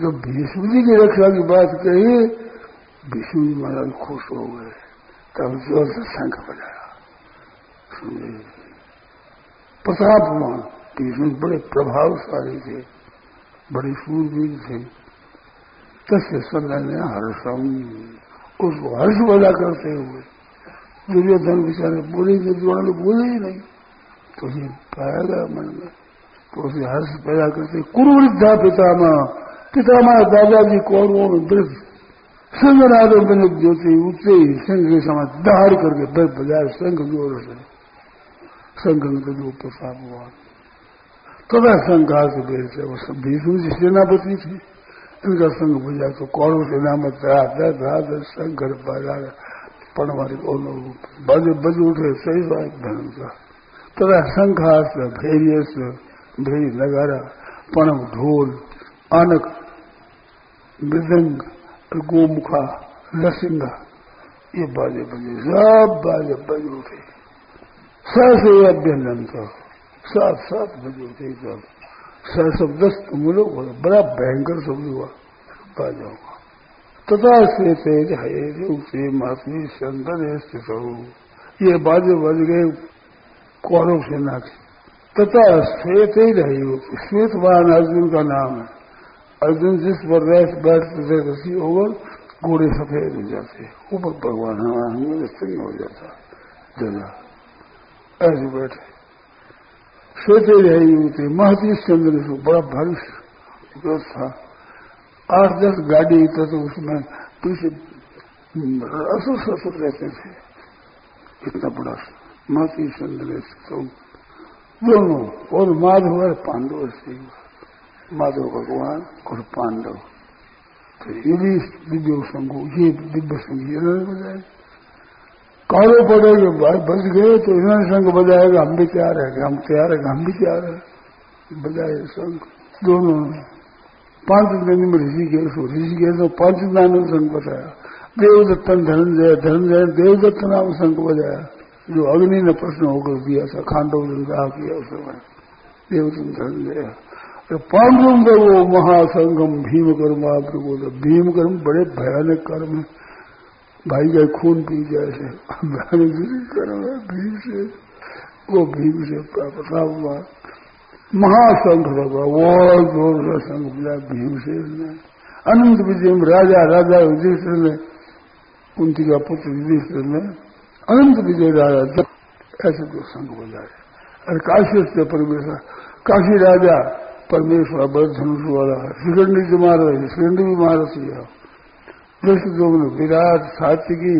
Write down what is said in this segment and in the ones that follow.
जब भीष्म जी की रक्षा की बात कही भीष्म जी महाराज खुश हो गए। तब ज़ोर से शंख बजाया। प्रताप हुआ भीष्म बड़े प्रभावशाली थे, बड़े सूरवीर थे। तस्य सदन हर्षम उसको हर्ष बजा करते हुए, दुर्योधन बेचारे बोले जो जोड़े बोले ही नहीं। तो ये पाएगा मन में। तो उसे हर्ष पैदा करते, कुरुवृद्धा पितामा पितामा दादाजी कौरवों में वृद्ध संगनादों में ज्योति उठते ही संघ के समाज दहाड़ करके बज बजाय संघ ज़ोर से, संघ तो जो प्रसाद हुआ। तथा संघा से बेर से वो सब भीष्म जी सेनापति थे। इनका संघ बजा तो कौरव सेना में रात शंकर बजा पणवारी बज बज उठे, सही बात, धर्म का। तथा शंखास भैर्यस भैर नगारा पणव ढोल, आनक मृदंग गोमुखा लसिंगा ये बाजे बजे, सब बाजे बज उठे। से अभ्यंजन का सात सात बजे उठे सब। स शब्द मुलोक हो बड़ा भयंकर शब्द हुआ, बाजा का। तथा से तेज है से मासी चंदन स्थित ये बाजे बज गए, कौरव सेना की तथा श्वेत ही रही होती श्वेतवान अर्जुन का नाम है अर्जुन जिस पर बैठते थे रसी ओवर घोड़े सफ़ेद हो जाते, ऊपर भगवान हमारे सिंह हो जाता, जला। ऐसे बैठे। ही रही होती महती चंद्र बड़ा भविष्य था। आठ दस गाड़ी था तो उसमें पीछे असुर ससुर रहते थे। इतना बड़ा माती चंद्र तो दोनों, और माधव पांडव से माधव भगवान और पांडव। तो ये भी दिव्य संघ ये दिव्य संघ इन्होंने बजाए। काले पड़े जो बच गए तो इन्होंने संघ बजाएगा हम भी तैयार है हम तैयार है हम भी तैयार है। बजाए संघ दोनों ने। पाँच दिन में ऋषिकेश हो, ऋषिकेश में पाँच नाम संघ बताया देवदत्तन, धनंजय धनंजय, देवदत्त नाम संघ बजाया। जो अग्नि ने प्रश्न होकर दिया था, खांडव ने किया उस समय देवतन धन दिया पांडुम का वो महासंगम भीम कर्म आपको बोला भीम कर्म बड़े भयानक कर्म है। भाई का खून पी जाए कर्म है, भीम से। वो भीम से प्राप्त हुआ। महासंघ लगा वो ज़ोर का संघ मिला भीम से अनंत विजय, राजा राजा युधिष्ठिर ने, कुंती का पुत्र युधिष्ठिर ने, अनंत विजय राजा जब ऐसे दो संघ हो जाए। और काशी से परमेश्वर, काशी राजा परमेश्वर बड़ धनुष वाला श्रीखंडी जी महाराज श्रीखंडी भी महाराज किया जैसे लोग विराट सात्विकी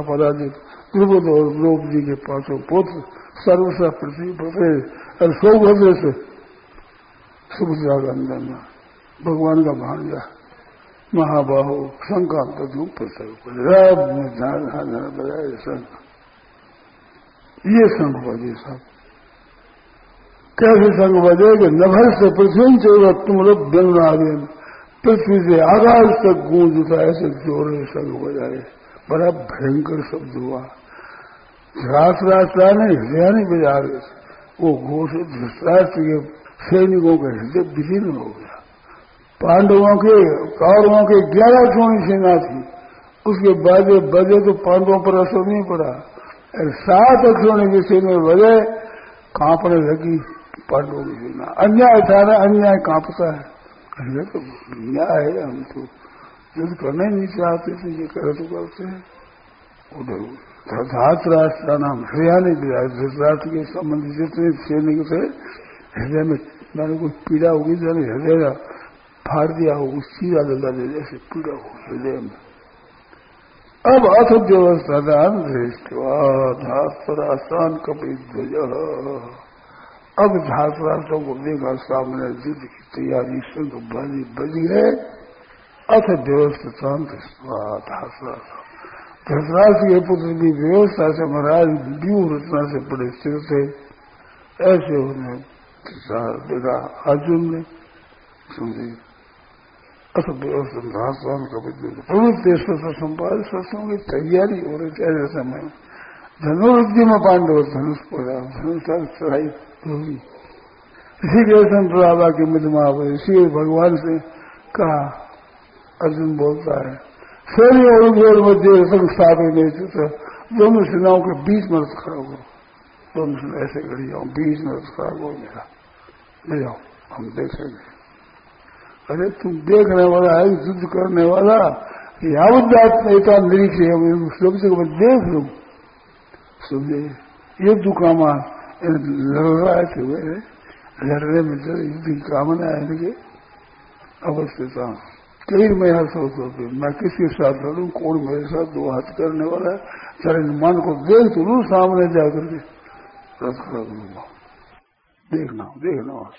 अपराजित द्रुपद और द्रौप जी के पाँचों पुत्र सर्वसा पृथ्वी पते और सौभद्र से सुभद्रा का अंदर भगवान का भांजा महाबाहु शंका तो बजाय शंका ये संघ बजे सब कैसे संग बजे कि नभर से पृथ्वी चौदह तुम लोग बिन पृथ्वी से आकाश तक गूंज उठा ऐसे जोरे संघ बजाए। बड़ा भयंकर शब्द हुआ। रात रास्ता नहीं, हृदय नहीं बजा रहे वो घोषित धृष्टराष्ट्र के सैनिकों का हृदय विलीन हो गया। पांडवों के, कौरवों के ग्यारह सोनी सेना थी। उसके बाद बजे तो पांडवों पर असर नहीं पड़ा। सात अक्षरों की सेना बजे, कांपने लगी। पांडवों की सेना अन्याय ना अन्याय कांपता है। अरे तो न्याय है हम तो। युद्ध करना ही नहीं चाहते थे, ये कर तो करते हैं। उधर धात राष्ट्र का नाम हृदय नहीं दिया धृतराष्ट्र के संबंध जितने सैनिक थे, हृदय में मैंने कुछ पीड़ा होगी जब हृदय का फाड़ दिया हो, उस लगा दे जैसे पीड़ा हो हृदय में। अब अथ व्यवस्थादान धातरासान कपि ध्वज अब धातराष्ट्रों को देखा सामने युद्ध की तैयारी संग बजी बनी गए अथ व्यवस्थान धृतराष्ट्र के पुत्र की व्यवस्था से महाराज व्यूह रचना से बड़े स्थिर थे। ऐसे उन्हें देखा अर्जुन ने। समझे? अथ व्यवस्थान का पवित्र संपाद सत्संग की तैयारी हो रही थी ऐसे समय। धनुर्धि में पांडव धनुष पड़ा धनुष चढ़ाई होगी इसी के संत बाबा के मिलमा इसी भगवान से कहा, अर्जुन बोलता है सैन्य और उद्योग मध्य संग स्थापित तो दोनों सेनाओं के बीच में खड़ा हो दोनों सेना ऐसे खड़ी जाओ बीच में खड़ा हो मेरा ले जाओ हम देखेंगे। अरे तुम देखने वाला है, युद्ध करने वाला। यावत नेता निरीक्षे सब जगह देख लू। समझे ये दुकामा लड़ रहा थे लड़ने में युद्ध की कामना है इनके अवस्थिता कई मैं यहाँ सोच होती मैं किसके साथ लड़ू, कौन मेरे साथ दो हाथ करने वाला है? चरण मन को देख तो लू, सामने जाकर के। रथ लूँगा देखना देखना।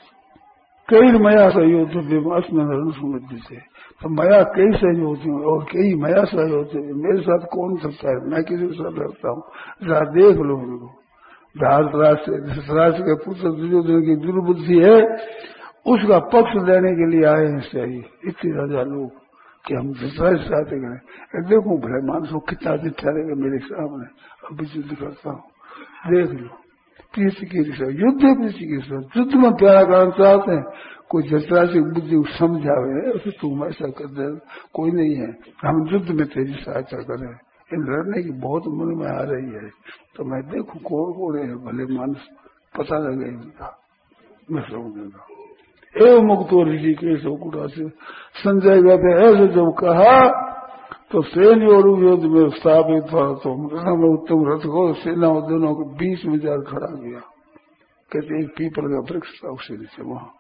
कई मया सहयोग अस्मिन समृद्धि से। तो मया कई सहयोग और कई मया सहयोग मेरे साथ कौन सकता है? मैं किसी के साथ लड़ता हूँ। जरा देख लो उनको। से के पुत्र दुर्योधन की दुर्बुद्धि है, उसका पक्ष लेने के लिए आए हैं सही। इतने राजा लोग कि हम धृतराज चाहते करें देखो भले मानसो कितना दिन ठहरेगा मेरे सामने अभी युद्ध करता हूँ। देख लो प्रीति की युद्ध प्रीति की युद्ध में प्यारा करना चाहते हैं? कोई धृतराज की बुद्धि समझावे तुम ऐसा कर दे, कोई नहीं है। हम युद्ध में तेज़ी सहायता करें लड़ने की बहुत मन में आ रही है। तो मैं देखू कौन कौन है, भले मानस पता लगे इनका मैं समझूँगा एवं मुक्त ऋषि के शोकुटा से संजय कहते ऐसे जब कहा तो सेन और युद्ध में स्थापित था तो में उत्तम रथ को सेना और दोनों के बीच में जाकर खड़ा गया कहते, एक पीपल का वृक्ष था उसे नीचे, वहाँ।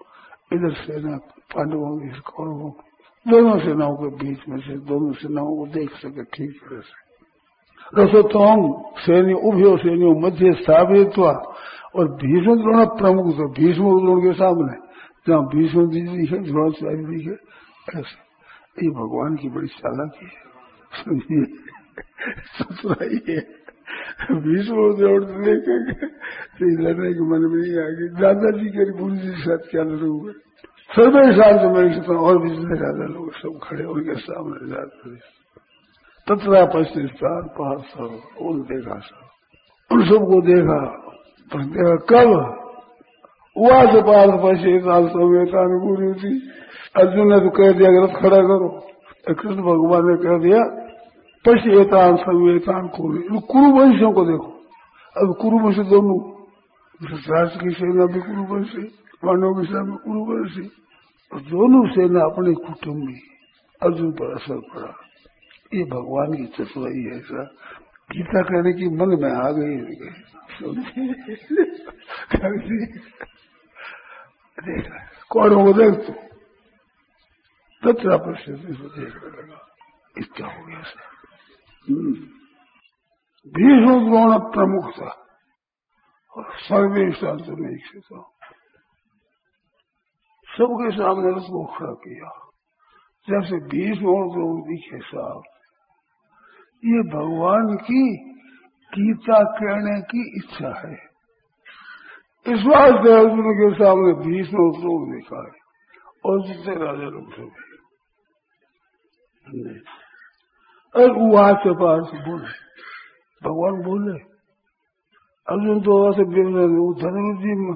इधर सेना, पांडवों की, कौरवों, दोनों सेनाओं के बीच में से, दोनों सेनाओं को देख सके, ठीक तरह से। रसोत्तम सैन्य उभयो सैन्यों मध्य स्थापित हुआ और भीष्म द्रोण प्रमुख थे भीष्म द्रोण के सामने। जहाँ भीष्म जी है, द्रोणाचार्य जी है ये भगवान की बड़ी चालाकी है। सुनिए ससुराई भीष्म द्रोण लेकर लड़ने के मन में नहीं आ दादाजी के गुरु जी के साथ क्या लड़े हुए सर्वे से मेरे और भी जितने राजा लोग सब खड़े उनके सामने जाते तथा पश्चिम पास देखा सब उन सबको देखा। पर देखा कब? उस पार्थ पश्चिम समेतानुकूल थी। अर्जुन ने तो कह दिया गलत खड़ा करो। कृष्ण भगवान ने कह दिया पश्चितान संवेतान कुरु कुरुवंशियों को देखो। अब कुरुवंश दोनों। राष्ट्र की सेना भी कुरुवंशी मानव की सेना भी कुरुवंशी। और दोनों सेना अपने कुटुम्बी अर्जुन पर असर पड़ा। ये भगवान की चतुराई है ऐसा गीता कहने की मन में आ गई कौन हो देख तो? तथा परिस्थिति से देखने इसका हो गया, सर। हम्म। भीष्म द्रोण प्रमुख था। और सर्वे शांत नहीं था सबके सामने उसको खड़ा किया। जैसे भीष्म द्रोण दिखे साहब ये भगवान की गीता कहने की इच्छा है। इस वास्ते अर्जुन के सामने भीष्म उपयोग देखा है और जितने राजा लोग सब वहाँ से से बोले, भगवान बोले, अर्जुन तो वैसे वो धर्म जी में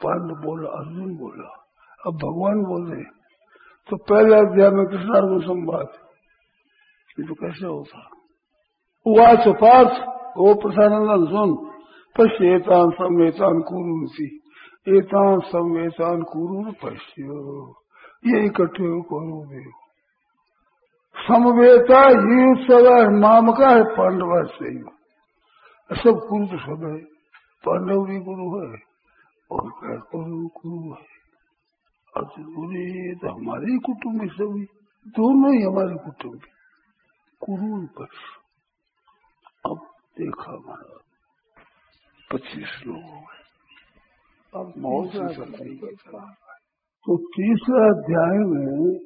पांड बोला, अर्जुन बोला, अब भगवान बोले तो पहले अध्याय में कृष्णार्जुन संवाद ये तो कैसे होता से पार्थ वो प्रसाद सुन पश्येतान संवेतान कुरुसी एतान संवेतान कुरु पश्यो ये इकट्ठे हो करो देव समवेता ये उत्सव नाम का है पांडव से सब कुरु तो सब है पांडव भी गुरु है और क्या कुरु गुरु है अर्जुन तो हमारे ही कुटुंब सभी दोनों ही हमारे कुटुंब कुरु पक्ष अब देखा हमारा पच्चीस लोग हो गए। अब मौत तो तीसरा अध्याय में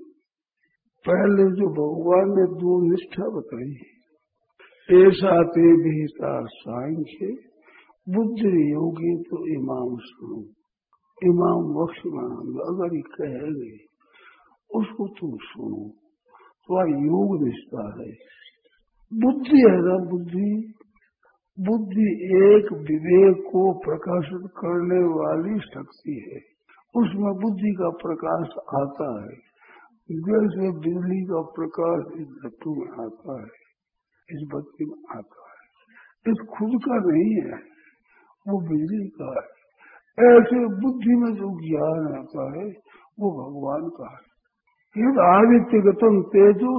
पहले जो भगवान ने दो निष्ठा बताई ऐसा ते भीता सांख्य बुद्ध योगी तो इमाम सुनो। इमाम बख्शमान अगर ये कहेंगे उसको तुम सुनो। तो योग निष्ठा है। बुद्धि है ना बुद्धि? बुद्धि एक विवेक को प्रकाशित करने वाली शक्ति है। उसमें बुद्धि का प्रकाश आता है। जैसे बिजली का प्रकाश इस धत्तु में आता है, इस बत्ती में आता है। इस खुद का नहीं है, वो बिजली का है। ऐसे बुद्धि में जो ज्ञान आता है, वो भगवान का है। ये आदित्य गतम तेजो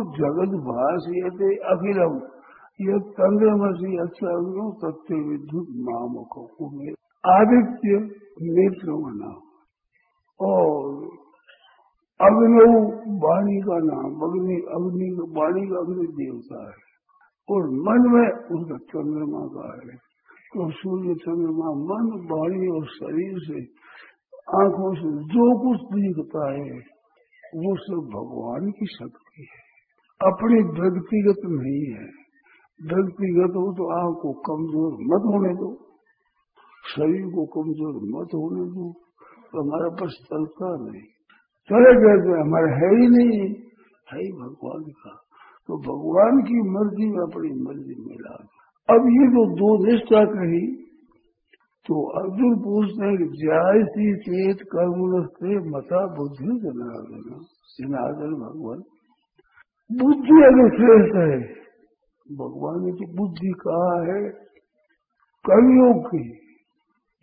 भाष ये अखिलम ये चंद्रमसी अच्छा तत्व विद्युत नाम को आदित्य नेत्र नाम और अग्नव वाणी का नाम, अग्नि अग्नि वाणी का अग्नि देवता है। और मन में उसका चंद्रमा का है। तो सूर्य चंद्रमा मन, वाणी और शरीर से आँखों से जो कुछ दिखता है वो सब भगवान की शक्ति है। अपनी व्यक्तिगत नहीं है। व्यक्तिगत हो तो आँख को कमज़ोर मत होने दो। शरीर को कमज़ोर मत होने दो। तो हमारा पास चलता नहीं। चले गए तो हमारे है ही नहीं। है ही भगवान का। तो भगवान की मर्ज़ी में अपनी मर्ज़ी मिला अब ये जो दो निष्ठा कही तो अर्जुन पूछते हैं कि जयसी चेत कर्म मता बुद्धि जनार्दन जनार्दन भगवान। बुद्धि अगर श्रेष्ठ है, भगवान ने तो बुद्धि कहा है कर्मयोग की।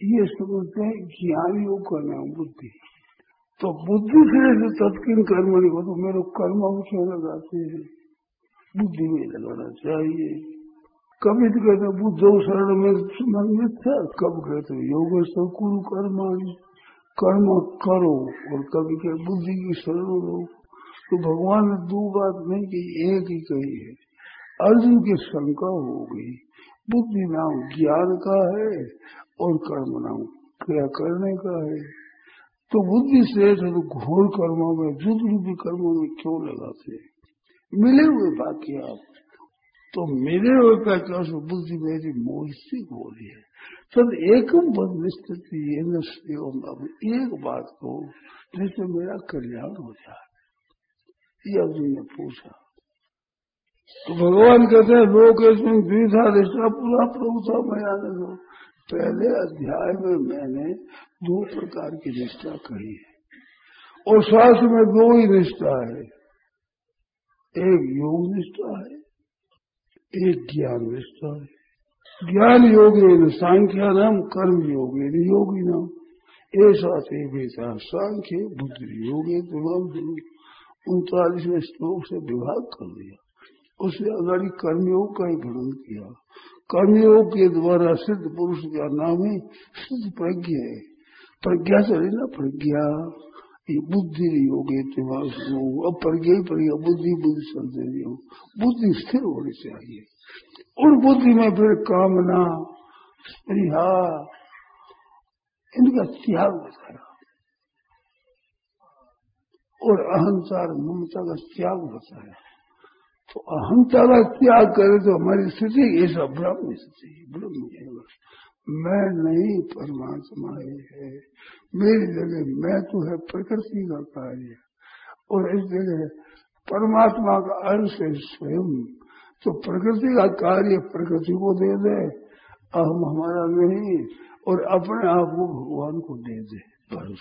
ये समझते हैं ज्ञान योग का नाम बुद्धि। तो बुद्धि से तत्किन कर्म नहीं हो तो मेरे कर्म क्यों लगाते हैं। बुद्धि में लगाना चाहिए। कभी तो कहते बुद्ध शरण में मन में था कब कहते योग कुरु कर्माणी कर्म करो। और कभी कह, बुद्धि की शरण लो। तो भगवान ने दो बात नहीं की एक ही कही है। अर्जुन की शंका हो गई। बुद्धि नाम ज्ञान का है और कर्म नाम क्रिया करने का है। तो बुद्धि श्रेष्ठ तो घोर कर्मों में युद्ध रूपी कर्मों में क्यों लगाते मिले हुए बाकी आप। तो मेरे क्या बुद्धि मेरी मोहित हो रही है। तब एकम पद अब एक बात को जिससे मेरा कल्याण हो जाए। ये अर्जुन ने पूछा। तो भगवान कहते हैं लोग इसमें द्विधा रिश्ता पूरा प्रभु था आने दो पहले अध्याय में मैंने दो प्रकार की निष्ठा कही है। और शास्त्र में दो ही निष्ठा है। एक योग निष्ठा है एक ज्ञान विस्तार ज्ञान योगे न सांख्या नाम, कर्म योगे न योगी नाम। ऐसा थे बेचा सांख्य, बुद्धि योगे तुम उनतालीसवें श्लोक से विभाग कर दिया। उसने अगाड़ी कर्मयोग का ही भ्रमण किया। कर्मयोग के द्वारा सिद्ध पुरुष का नाम ही सिद्ध प्रज्ञा है। प्रज्ञा चले ना प्रज्ञा। बुद्धि योग प्रज्ञा ही। प्रज्ञा बुद्धि बुद्धि हो। बुद्धि स्थिर होनी चाहिए। उन बुद्धि में फिर कामना स्प्रिया इनका त्याग बताया और अहंकार, ममता का त्याग बताया तो अहंता का त्याग करे तो हमारी स्थिति ऐसा ब्रह्म स्थिति ब्रह्म मैं नहीं, परमात्मा ही है। मेरी जगह मैं तो है प्रकृति का कार्य। और इस जगह परमात्मा का अंश है स्वयं। तो प्रकृति का कार्य प्रकृति को दे दे, अहम हमारा नहीं, और अपने आप को भगवान को दे दे। बस,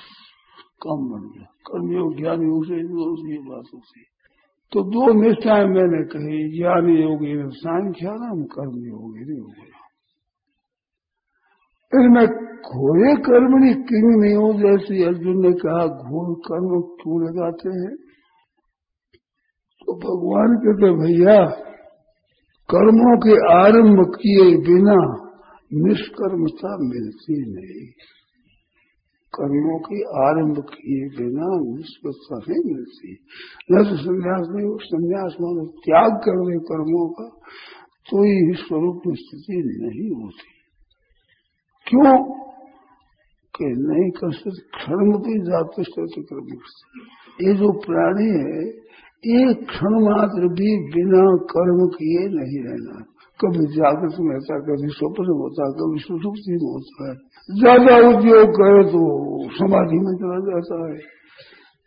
कम बन गया। कर्मयोग ज्ञान योग से ये बात होती तो दो निष्ठाएँ मैंने कही, ज्ञान योगी ने सांख्या नाम कर्म योगी होगी इनमें घोड़े कर्म नहीं किंग नहीं हो, जैसे अर्जुन ने कहा, घोर कर्म क्यों लगाते हैं? तो भगवान कहते भैया, कर्मों के आरंभ किए बिना निष्कर्मता मिलती नहीं। कर्मों के आरंभ किए बिना निष्पत्ता नहीं मिलती। न तो संन्यास नहीं हो, संन्यास मानो त्याग कर दे कर्मों का तो ही स्वरूप स्थिति नहीं होती। क्यों? कि नहीं कर सकते, क्षण भी जाते ये जो प्राणी है, एक क्षण मात्र भी बिना कर्म किए नहीं रहना। कभी जागृत में होता कभी स्वप्न होता कभी सुसुप्ति में होता है। ज़्यादा उद्योग करे तो समाधि में चला जाता है।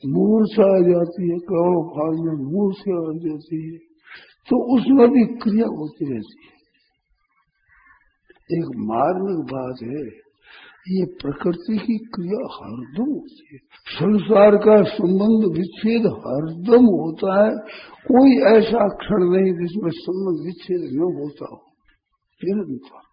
मूर्छा आ जाती है, करोड़ों भाग में मूर्छा आ जाती है। तो उसमें भी क्रिया होती रहती है। एक मार्मिक बात है, ये प्रकृति की क्रिया हरदम होती है। संसार का संबंध विच्छेद हरदम होता है। कोई ऐसा क्षण नहीं जिसमें संबंध विच्छेद न होता हो। निरंतर।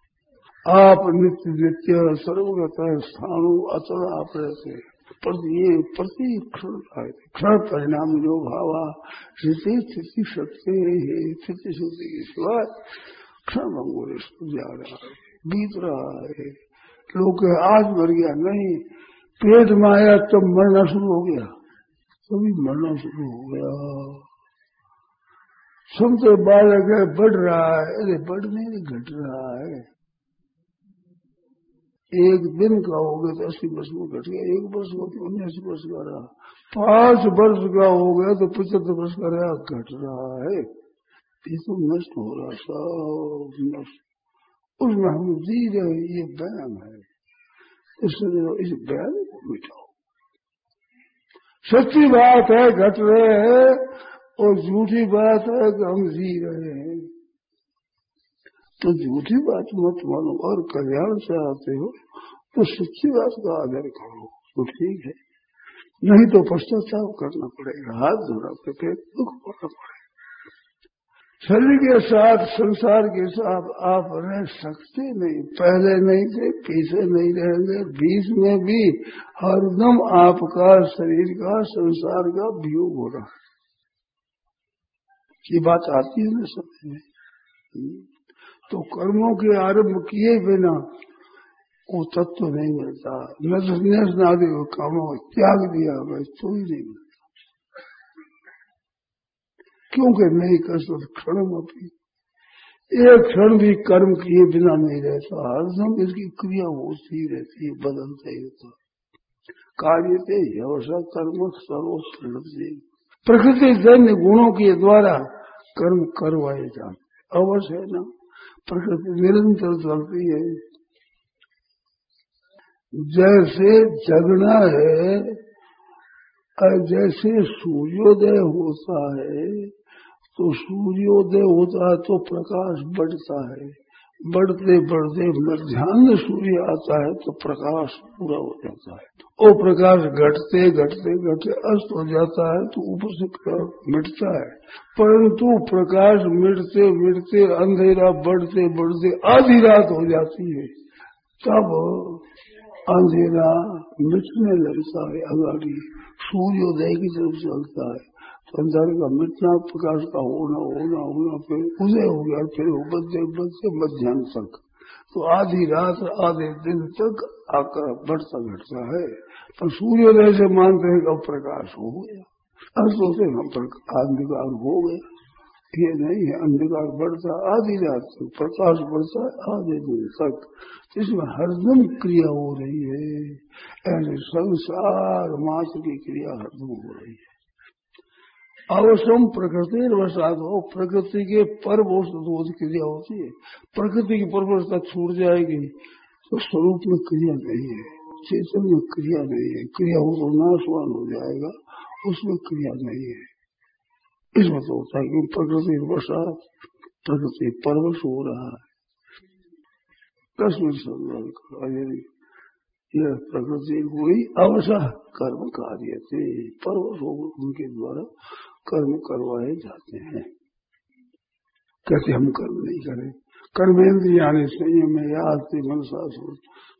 आप नित्य नित्य सर्वगत स्थानु अचल आप रहते प्रति ये प्रति क्षण क्षण परिणाम जो भावा, स्थिति स्थिति सत्य स्थिति शुद्धि के सिवाय क्षण भंगुर जा रहा है बीत रहा है लोग आज मर गया नहीं पेट में आया तब तो मरना शुरू हो गया। तभी मरना शुरू हो गया। सुनते बालक है बढ़ रहा है अरे बढ़ नहीं घट रहा है एक दिन का हो गया तो अस्सी वर्ष में घट गया एक वर्ष हो तो उन्नीस वर्ष का रहा पाँच वर्ष का हो गया तो पचहत्तर वर्ष का रहा घट रहा है ये तो नष्ट हो रहा सब नष्ट। उसमें हम जी रहे ये बयान है इसलिए इस बयान को मिटाओ। सच्ची बात है, घट रहे हैं और झूठी बात है कि हम जी रहे हैं। तो झूठी बात मत मानो और कल्याण से आते हो तो सच्ची बात का आदर करो तो ठीक है। नहीं तो पश्चाताप करना पड़ेगा, हाथ धोना पड़ेगा, दुख पड़ना पड़ेगा। शरीर के साथ, संसार के साथ आप रह सकते नहीं। पहले नहीं थे, पीछे नहीं रहेंगे, बीच में भी हरदम आपका शरीर का, संसार का वियोग हो रहा है। ये बात आती है ना समझ में। तो कर्मों के आरंभ किए बिना वो तत्व तो नहीं मिलता। न संन्यास ना दे कामों त्याग दिया तो ही नहीं मिलता। क्योंकि नहीं कर सकते? क्षण अपनी। एक क्षण भी कर्म किए बिना नहीं रहता। हर समय इसकी क्रिया होती रहती है, बदलता ही रहता कार्य थे व्यवसाय कर्म सर्व प्रकृति जन्य गुणों के द्वारा कर्म करवाए जाते अवश्य है ना? प्रकृति निरंतर चलती है। जैसे जगना है, जैसे सूर्योदय होता है तो सूर्योदय होता है तो प्रकाश बढ़ता है। बढ़ते बढ़ते मध्यान्ह सूर्य आता है तो प्रकाश पूरा हो जाता है। वो प्रकाश घटते घटते घटते अस्त हो जाता है तो ऊपर से मिटता है। परंतु प्रकाश मिटते मिटते अंधेरा बढ़ते बढ़ते आधी रात हो जाती है। तब अंधेरा मिटने लगता है, अगाड़ी सूर्योदय की तरफ़ चलता है। संसार का मिटना प्रकाश का होना होना होना, फिर उदय हो गया, फिर बदले बदले मध्यान्ह तक। तो आधी रात, आधे दिन तक आकर बढ़ता घटता है। तो सूर्योदय से मानते हैं कब प्रकाश हो गया। अस्तों से हम अंधकार हो गया ये नहीं है, अंधकार बढ़ता, आधी रात तक प्रकाश बढ़ता है, आधे दिन तक। इसमें हरदम क्रिया हो रही है। ऐसे संसार मात्र की क्रिया हरदम हो रही है। अवश्यम प्रकृति वसाद हो प्रकृति के पर क्रिया होती है। प्रकृति की परवशता छूट जाएगी तो स्वरूप में क्रिया नहीं है, चेतन में क्रिया नहीं है। क्रिया हो तो नाशवान हो जाएगा, उसमें क्रिया नहीं है। इसमें तो होता है कि प्रकृति वसात प्रकृति परवश हो रहा है। कश्मीर कस्मिन यह प्रकृति हुई अवसर कर्म कार्य थे। परवश हो उनके द्वारा कर्म करवाए जाते हैं। कैसे हम कर्म नहीं करें? कर्मेंद्रिया ने संयम में याद से मन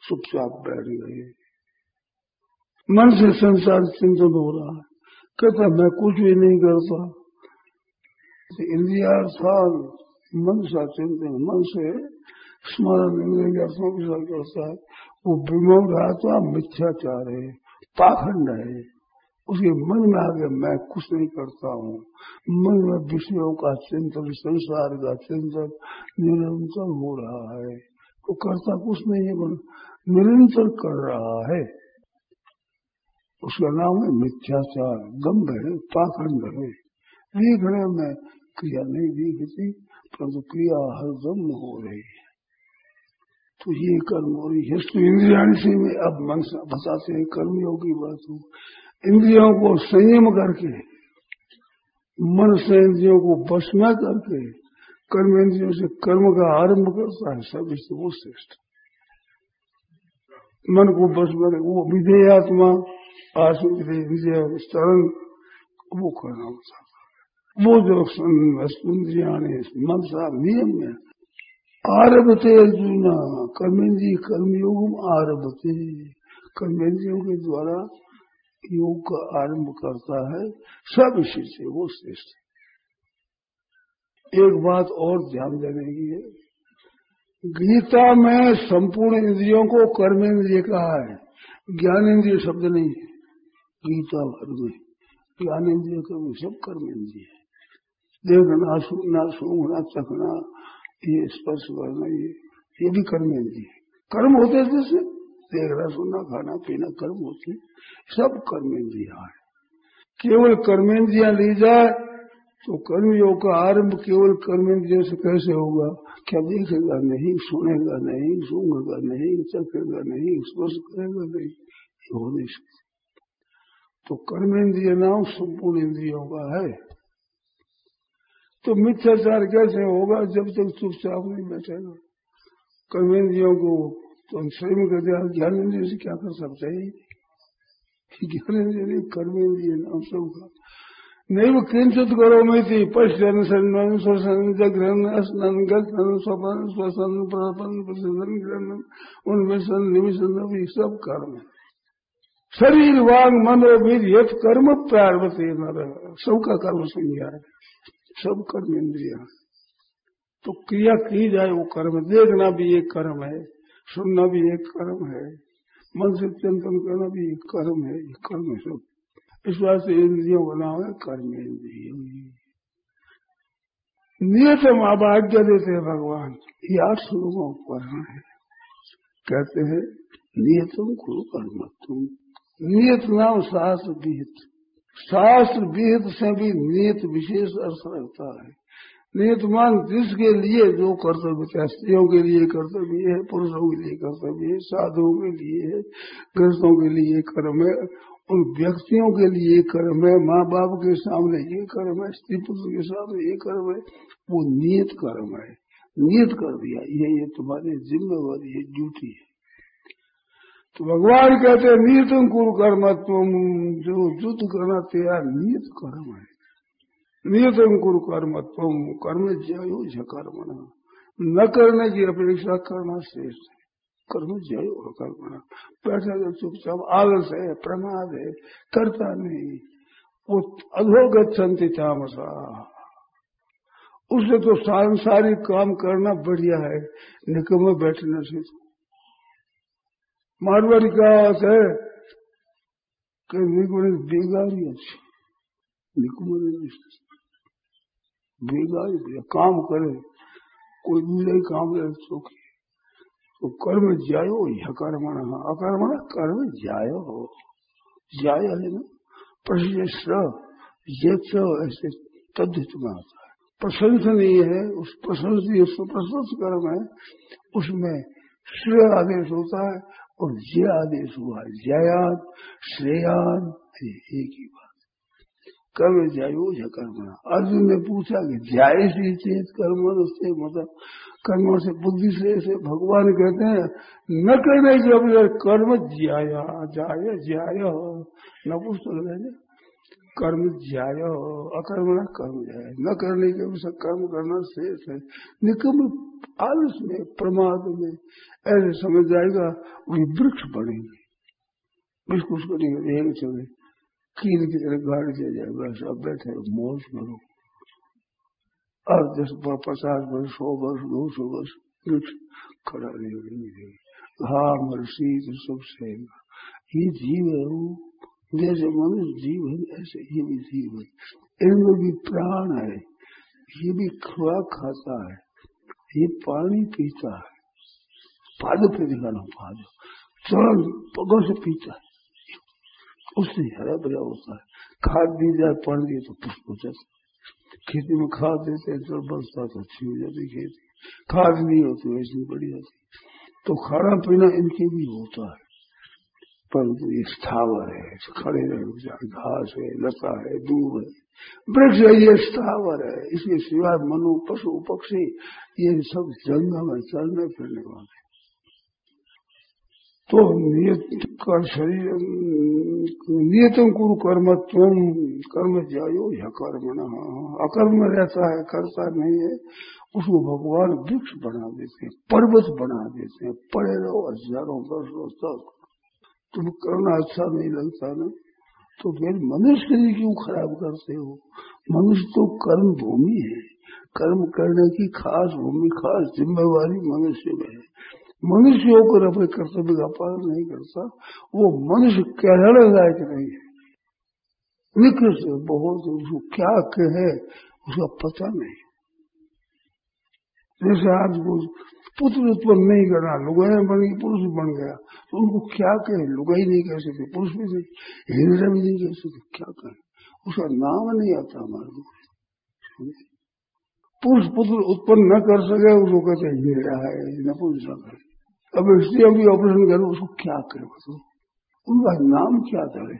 चुपचाप बैठ गए। मन से संसार चिंतन हो रहा है। कहता, मैं कुछ भी नहीं करता। इंद्रिया साल मन सा चिंतन, मन से स्मरण इंद्रिया करता है। वो रहता मिथ्याचार है, पाखंड है। उसके मन में आ गया मैं कुछ नहीं करता हूँ। मन में विषयों का चिंतन, संसार का चिंतन निरंतर हो रहा है। तो करता कुछ नहीं है, मन निरंतर कर रहा है। उसका नाम है मिथ्याचार। गंभ है, पाखंड है। देखने में क्रिया नहीं दिखती परंतु क्रिया हर दम हो रही है। तो ये कर्म हो रही है इंद्रिया से में अब मन बताते हैं, कर्मियों की बात हो। इंद्रियों को संयम करके, मन से इंद्रियों को बस में करके, कर्म इंद्रियों से कर्म का आरंभ करता है, सब इससे वो श्रेष्ठ। मन को बस में वो विधेय आत्मा आसु विधेय विजय वो करना होता वो जो इंद्रिया मन साहब नियम में आरभते अर्जुन, कर्मेंद्रिय कर्मयोग आरभते। कर्मेंद्रियों के द्वारा योग का आरंभ करता है, सब इसी से, वो श्रेष्ठ एक बात और ध्यान देने की है। गीता में संपूर्ण इंद्रियों को कर्मेंद्रिय कहा है। ज्ञानेन्द्रिय शब्द नहीं है। गीता भर में ज्ञानेन्द्रिय का भी सब कर्मेंद्रिय है। देखना सुनना, सूंघना, चखना, ये स्पर्श करना, ये ये भी कर्मेंद्रिय कर्म होते जैसे देखना सुनना खाना पीना कर्म होते, सब कर्मेंद्रिया है। केवल कर्मेंद्रिया ली जाए तो कर्मयोग का आरंभ केवल कर्मेंद्रियों से कैसे होगा? क्या देखेगा? नहीं, सुनेगा नहीं, सूंघेगा नहीं, चखेगा नहीं, स्पर्श करेगा नहीं हो नहीं सकता। तो कर्मेंद्रिय नाम संपूर्ण इंद्रियों का है। तो मिथ्याचार कैसे होगा जब तक चुपचाप नहीं बैठेगा? कर्मेंद्रियों को तो हम स्वयं कर दिया ज्ञान इंद्रिय से क्या कर सकते हैं? ज्ञान इंद्रिय नहीं कर्मेंद्रिय नाम सबका नैव किंचित करो में थी पश्चन सन्नन स्वसन जग्रहण, स्नन गठन स्वपन स्वसन प्रपन प्रसन्न ग्रहण उनमें सन सब कर्म शरीर, वांग मनोविद यथ कर्म प्रारवते न सबका कर्म संज्ञा है। सब कर्म इंद्रिया। तो क्रिया की जाए वो कर्म, देखना भी एक कर्म है। सुनना भी एक कर्म है। मन से चिंतन करना भी एक कर्म है। ये कर्म है सब। इस बात से इंद्रियों बना हुआ कर्म इंद्रिय। नियतम आज्ञा देते हैं भगवान। ये आठ श्लोकों पर है। कहते हैं, नियतम कुरु कर्म तुम नियत नाम शास्त्र विहित। शास्त्र विहित से भी नियत विशेष अर्थ रखता है। नियतमान जिसके लिए जो कर्तव्य चाहे स्त्रियों के लिए कर्तव्य है, पुरुषों के लिए कर्तव्य है, साधुओं के लिए है, ग्रस्तों के लिए कर्म है उन व्यक्तियों के लिए कर्म है माँ बाप के सामने ये कर्म है, स्त्री पुत्र के सामने ये कर्म है, वो नियत कर्म है। नियत कर दिया, ये ये तुम्हारी जिम्मेवारी है, ड्यूटी है। तो भगवान कहते हैं नियत कुरु कर्म तुम जो युद्ध करना तैयार, नियत कर्म है। नियत कुरु कर्म तुम कर्म जयो कर्म न करने की अपेक्षा करना श्रेष्ठ है। कर्म जय और कर्म बैठा जो, चुपचाप, आलस है, प्रमाद है, करता नहीं। वो अधोगत संति तामसा। उससे तो सांसारिक काम करना बढ़िया है निकम बैठने से तो। मारवाड़ी क्या है कि निकुम बेगारी अच्छी निकुम बेगारी काम करे, कोई नहीं काम करे सुखी तो कर्म जायो कर्मण अकर्मण, कर्म जायो। जाय है ना? प्रशस्त ऐसे तद्धित में आता है। प्रशंसनीय है, उस प्रशंसनीय प्रशंस कर्म है, उसमें श्रेय आदेश होता है और जय आदेश हुआ जयाद, श्रेयाद एक ही बात। कर्म जायो कर्म अर्जुन ने पूछा कि जाय से चेत कर्म से मतलब कर्म से, बुद्धि से ऐसे भगवान कहते हैं, न करने की अपने कर्म ज्याया जाय ज्याय न पुस्तक लेने कर्म ज्याय अकर्म न कर्म जाय न करने के अवसर कर्म करना शेष है। निकम आलस में, प्रमाद में, ऐसे समझ जाएगा, वही वृक्ष बढ़ेंगे वृक्ष उसको नहीं चले कील की तरह गाड़ी चल जाए, बस अब बैठे मौज करो। अब दस पचास वर्ष सौ वर्ष, दो सौ वर्ष, कुछ खड़ा नहीं घाम और शीत सब सहेगा ये जीव है वो। जैसे मनुष्य जीव है, ऐसे ये भी जीव है। इनमें भी प्राण है। ये भी खुराक खाता है। ये पानी पीता है। पाद पे दिखाना, पाद। चरण पगों से पीता है। उससे हरा भरा होता है खाद दी जाए पड़ दिए तो पुष्प हो जाता खेती में खाद देते हैं तो बरसात तो अच्छी हो जाती खेती। खाद नहीं होती, वैसी बढ़ जाती तो खाना पीना इनके भी होता है। परंतु ये स्थावर है, खड़े रहे घास है, लता है, दूब है। वृक्ष है, ये स्थावर है। इसके सिवाय मनु, पशु, पक्षी, ये सब जंगल में चलने फिरने वाले तो नियत का शरीर, नियतम कुरु कर्म तुम कर्म जायो या कर्म न अकर्म रहता है, करता नहीं है, उसको भगवान वृक्ष बना देते हैं, पर्वत बना देते हैं, पड़े रहो हज़ारों वर्षों तक। तुम करना अच्छा नहीं लगता ना? तो फिर मनुष्य क्यों खराब करते हो? मनुष्य तो कर्म भूमि है। कर्म करने की खास भूमि, खास जिम्मेवारी मनुष्य में है। मनुष्य होकर अपने कर्तव्य का पालन नहीं करता, वो मनुष्य कहने लायक नहीं है। निकृष्ट बहुत, उसको क्या कहे, उसका पता नहीं। जैसे आज वो पुत्र उत्पन्न नहीं करना, लुगाई बन गई पुरुष बन गया तो उनको क्या कहे? लुगाई नहीं कह सकते, पुरुष भी नहीं, हिंद्र भी नहीं कह सकते, क्या कहे? उसका नाम नहीं आता हमारे को। पुरुष पुत्र उत्पन्न न कर सके, उसको कहते हिंद्रा है नपुंसक है अब स्त्री अभी ऑपरेशन करो, उसको क्या करे बताओ? उनका नाम क्या करे?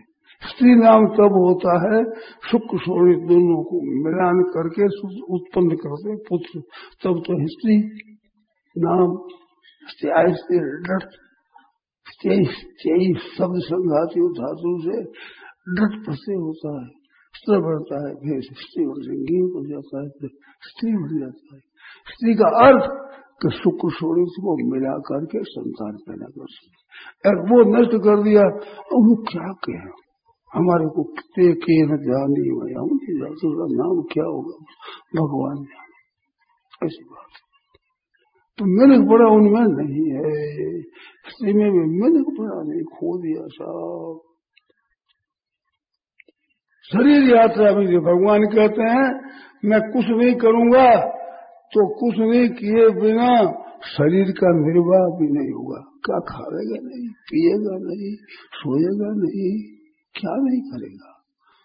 स्त्री नाम तब होता है, शुक्र सोनी दोनों को मिलान करके उत्पन्न करते पुत्र। तब तो स्त्री नाम। शब्द संघाती धातु से डट प्रत्यय होता है। स्त्र बढ़ता है, फिर स्त्री बन जाता है स्त्री बन जाता है। स्त्री का अर्थ कि शुक्र शोणित को मिला करके संतान पैदा कर सकते वो नष्ट कर दिया और वो क्या कहे? हमारे को कितने के न जानी जानते उसका नाम क्या होगा? भगवान जाने। ऐसी बात। तो मैंने पड़ा उनमें नहीं है। स्त्री में भी मैंने पड़ा नहीं, खो दिया साहब शरीर यात्रा में जो भगवान कहते हैं, मैं कुछ नहीं करूँगा तो कुछ नहीं किए बिना शरीर का निर्वाह भी नहीं होगा। क्या खाएगा नहीं, पिएगा नहीं, सोएगा नहीं, क्या नहीं करेगा?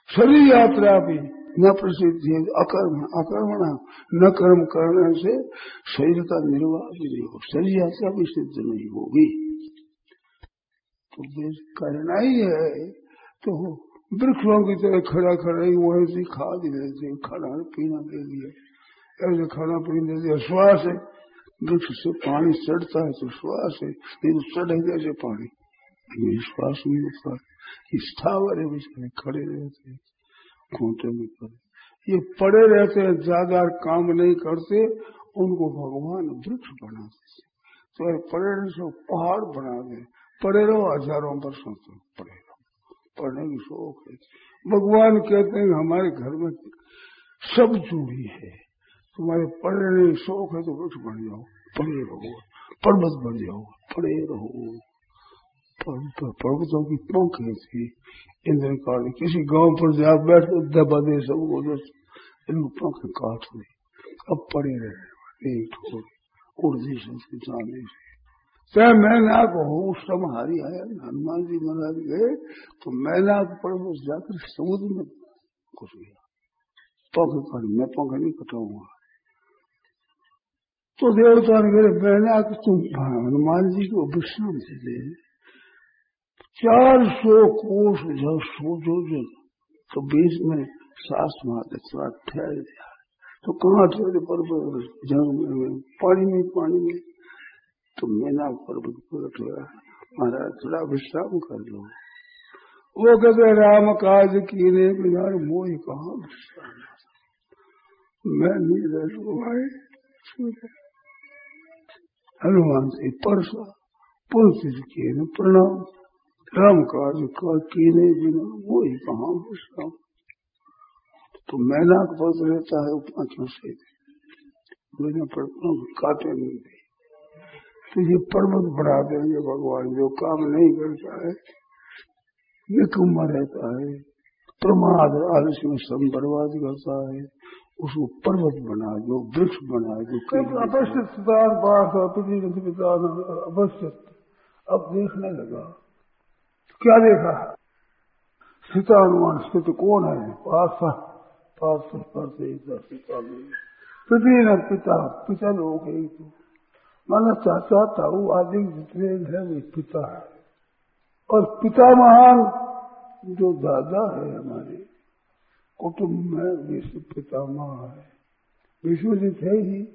शरीर यात्रा भी न प्रसिद्ध अकर्म, अकर्मणा, न कर्म करने से शरीर का निर्वाह भी नहीं होगा। शरीर यात्रा भी सिद्ध नहीं होगी। तो करना ही है तो वृक्षों की तरह खड़ा खड़ा ही वही से खा लेते खाना पीना दे लिए ऐसे खाना पीने से श्वास है। वृक्ष से पानी चढ़ता है तो श्वास है। नहीं चढ़े जैसे पानी। श्वास नहीं होता। स्थावर है बेचारे खड़े रहते हैं। खूंटे में पड़े। ये पड़े रहते हैं, ज़्यादा काम नहीं करते। उनको भगवान वृक्ष बना देते तो पड़े रहे पहाड़ बना दे। पड़े रहो, हज़ारों वर्षों तक पड़े रहो। पढ़ने की शौक है। भगवान कहते हैं, हमारे घर में सब जुड़ी है। तुम्हारे पढ़ने शौक है तो वृक्ष बन जाओ, पढ़े रहो पर्वत बन जाओ, पढ़े रहो। पर्वतों की पंख थी इंद्र काल किसी गाँव पर जा बैठ कर दबा दे सबको इनको पंख काट हुई अब पड़े रहे एक ठोर उर्दी से जाने से। चाहे मैनाक हो उस समय हारी आया, हनुमान जी महाराज गए तो मैनाक पर्वत जाकर समुद्र में घुस गया। पंख कर मैं पंख नहीं कटाऊँगा। तो देवता ने मेरे बहने आकर तुम हनुमान जी को विश्राम से दे चार सौ कोष जब सोचो जो तो बीच में सास मारते थोड़ा ठहर दिया तो कहाँ ठहरे पर्वत जंग में पानी में पानी में। तो मैना पर्वत पर ठहरा महाराज, थोड़ा विश्राम कर लो। वो कहते, राम काज कीने बिना मोह कहा विश्राम मैं नहीं रह भाई। हनुमान से परसा किए न प्रणाम। राम काज का कीने बिना वो ही कहा विश्राम। तो मैना का पद रहता है पाँचों से। बिना काटे नहीं दे तो ये पर्वत बढ़ा देंगे भगवान, जो काम नहीं करता है निकुम्मा रहता है, प्रमाद आलस्य में सब बर्बाद करता है। उसको पर्वत बना दो वृक्ष बना दो अवश्य सिद्धांत पाठ अवश्य। अब देखने लगा। क्या देखा? सीता हनुमान स्थित कौन है? पास पास पर से सीता न पिता पिता लोग एक तो। माना चाचा ताऊ आदि जितने है वे पिता है। और पिता महान जो दादा है हमारे कुटुंब में विश्व पितामह है। विश्व जी थे ही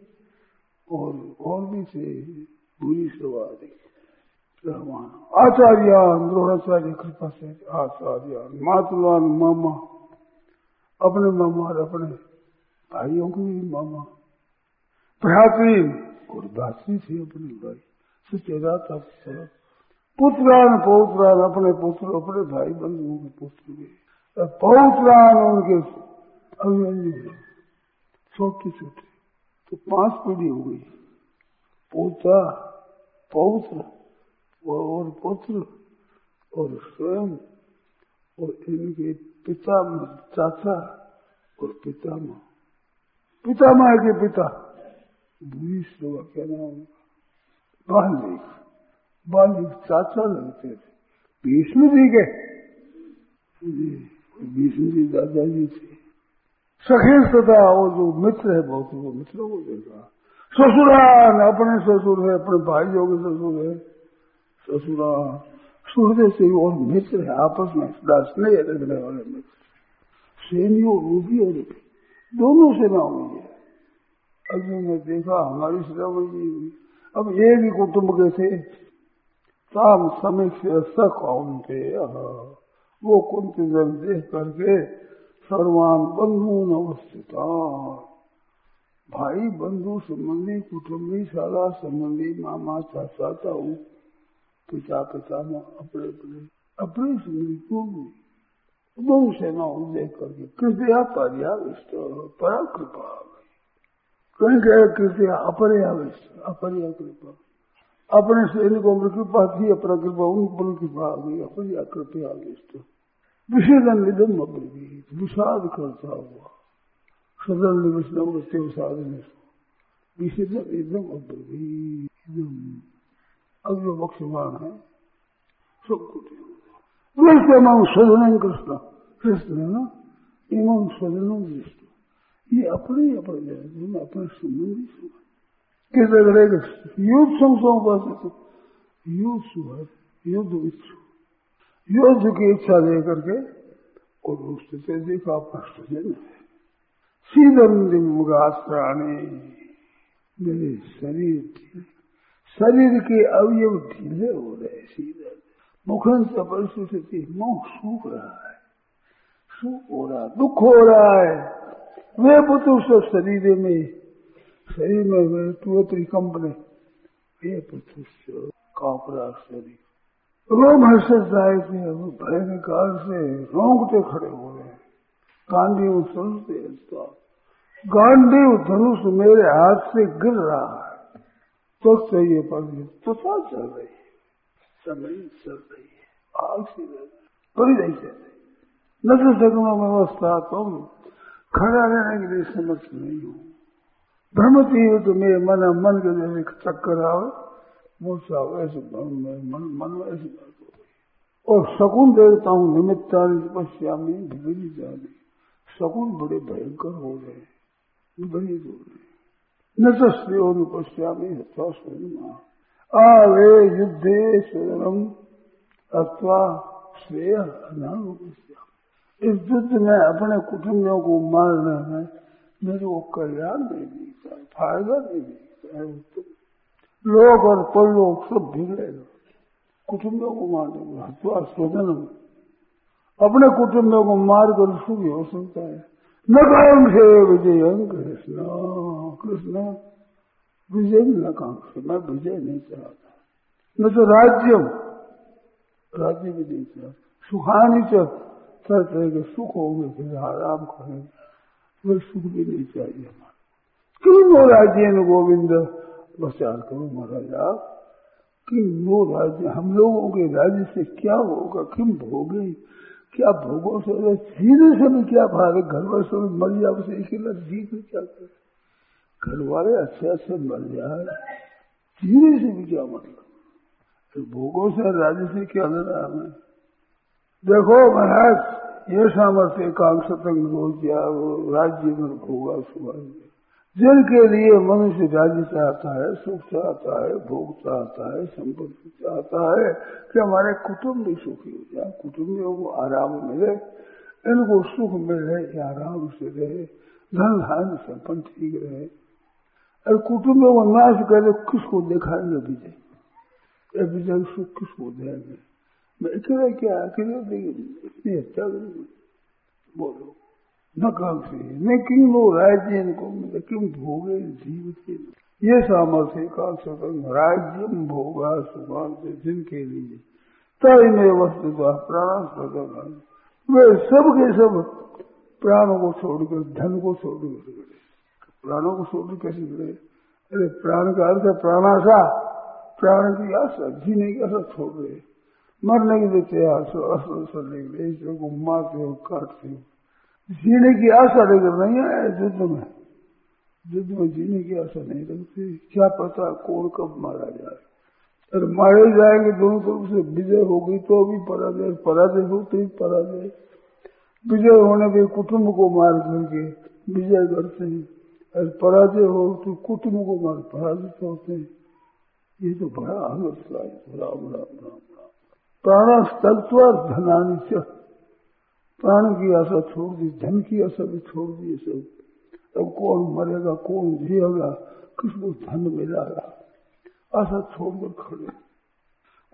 और और भी थे बुरी सवारी। आचार्य द्रोणाचार्य कृपा से आचार्य मातुलान मामा। अपने मामा और अपने भाइयों की भी मामा। और दासी थी अपनी भाई। सुचेरा था पुत्रान पौत्रान अपने पुत्र, अपने भाई बंधुओं के पुत्र भी। पौत्रान उनके अभिमन्यु छोटे छोटे तो पाँच पीढ़ी हो गई। पोता, पौत्र और पुत्र, और स्वयं, और इनके पिता चाचा, और पितामह। पितामह के पिता। भूष होगा क्या नाम। बालिक बालिक चाचा लगते थे। भीष्म जी के। भीष्म जी दादाजी थे। सखे सदा वो जो मित्र है, बहुत वो मित्रों को देखा। ससुराल, अपने ससुर है, अपने भाइयों के ससुर है। ससुरा सूर्य से और मित्र है, आपस में दास नहीं रखने वाले मित्र सेनियों रूपी और दोनों सेनाओं में है। अर्जुन ने देखा, हमारी सेना में हुई। अब ये भी कुटुंब के थे। ताम समीक्ष थे वो कुंत जल देख करके सर्वान बंधु अवस्थित भाई बंधु संबंधी, कुटुंबी सारा संबंधी, मामा, चाचा, ताऊ, पिता पिता में अपने अपने अपनी मृत्यु दोनों सेनाओं देख करके कृपया पर्याविष्ट परा कृपा कहीं गए कृपया अपरियाविष्ट अपरिया कृपा अपने सैनिकों में कृपा थी अपना कृपा, उन कृपा आ गई अपरिया कृपया विष्ट विषेदन निधम अब्रवीत विषाद करता हुआ। सदन विष्णु साधन विषेदन एकदम अब्रवीत अब जो बक्षमान है, सब कुछ। वैसे इमाम स्वजन कृष्ण कृष्ण है ना? इमाम स्वजन दृष्ट ये अपने अपने अपने संबंधी समझ युद्ध युद्ध की इच्छा दे करके और देखा मेरे शरीर शरीर के अवयव ढीले हो रहे सीधे मुखन परिस्थिति मुख सूख रहा है सुख हो रहा दुख हो रहा है वे पुत्र सब शरीर में शरीर में वे तुअत्री कंपने वे पुत्र काँप रहा शरीर रोम हर्ष जाए थे भय निकाल से रोंगटे खड़े हो रहे हैं गांधी सुनते गांधी धनुष मेरे हाथ से गिर रहा है तो चाहिए पढ़ने तो चल रही है समय चल रही है आग सी कोई नहीं चल रही न तो व्यवस्था तुम खड़ा रहने के लिए समझ नहीं हो भ्रमती हो तो मेरे मन मन के जैसे चक्कर आओ मूर्छा ऐसे मन मन ऐसे हो और शकुन देखता हूँ निमित्ता पश्यामी भिगड़ी जाने। शकुन बड़े भयंकर हो गए बड़ी हो रहे न तो श्रेयोनुपश्यामी हत्वा स्वयं आवे युद्धे स्वयं अथवा श्रेय इस युद्ध में अपने कुटुंबियों को मारने में मेरे को कल्याण नहीं दिखता है फ़ायदा नहीं दिखता है उत्तम लोग और परलोक सब बिगड़ेगा कुटुंबियों को मारने में हत्वा स्वजन अपने कुटुंबियों को मार कर सुखी हो सकता है। न कांक्षे विजय कृष्ण कृष्ण, विजय न काम से मैं विजय नहीं चाहता। न तो राज्य राज्य भी नहीं चाहता। सुखानी च तरह तरह सुख होंगे, फिर आराम करेंगे। वे सुख भी नहीं चाहिए हमारा। क्यों नो राज्य गोविंद विचार करो महाराज आप? कि नो राज्य हम लोगों के राज्य से क्या होगा? किम भोगे? क्या भोगों से जीने से भी क्या भाग? घर वाले से मर जाओ, उसे अकेला जी भी क्या करे? घर वाले अच्छे अच्छे मर जाए। जीने से भी क्या मतलब? तो भोगों से, राज्य से क्या लेना हमें? देखो महाराज ये सामर्थ्य कांक्ष तक गया वो राज्य में भोगा सुबह जिनके लिए मनुष्य राज्य चाहता है, सुख चाहता है, भोग चाहता है, संपत्ति चाहता है, कि हमारे कुटुंब भी सुखी हो जाए, कुटुंबियों को आराम मिले, इनको सुख मिले आराम से रहे, धन धान संपन्न ठीक रहे। और कुटुंबियों को नाश करे, किसको दिखाएँगे विजय ये विजय सुख किसको देंगे अकेले क्या इतनी हत्या बोलो न कांक्षी न किं लो राज्य को किम भोगे जीवित ये सामर्थ्य का राज्य भोगा सुखांत जिनके लिए। तय में वस्तु प्राण स्वतः वे सब के सब प्राणों को छोड़कर, धन को छोड़कर प्राणों को छोड़कर कैसे गए? अरे प्राण का अर्थ प्राणाशा। प्राण की आशा, जीने की आशा छोड़ रहे। मरने के लिए तैयार के को मारते हो काटते हो जीने की आशा लेकर नहीं आए युद्ध में? युद्ध में जीने की आशा नहीं रखते। क्या पता कौन कब मारा जाए। अगर मारे जाएँगे दोनों तरफ़ से, विजय हो गई तो भी पराजय पराजय होते तो भी पराजय। विजय होने पे कुटुंब को मार करके विजय करते हैं। और पराजय हो तो कुटुंब को मार, पराजित होते हैं। ये तो बड़ा है बड़ा बड़ा बड़ा प्राण तत्व धनानी से प्राण की आशा छोड़ दी धन की आशा भी छोड़ दी सब। अब कौन मरेगा, कौन जिएगा किसको धन मिलेगा आशा छोड़कर खड़े।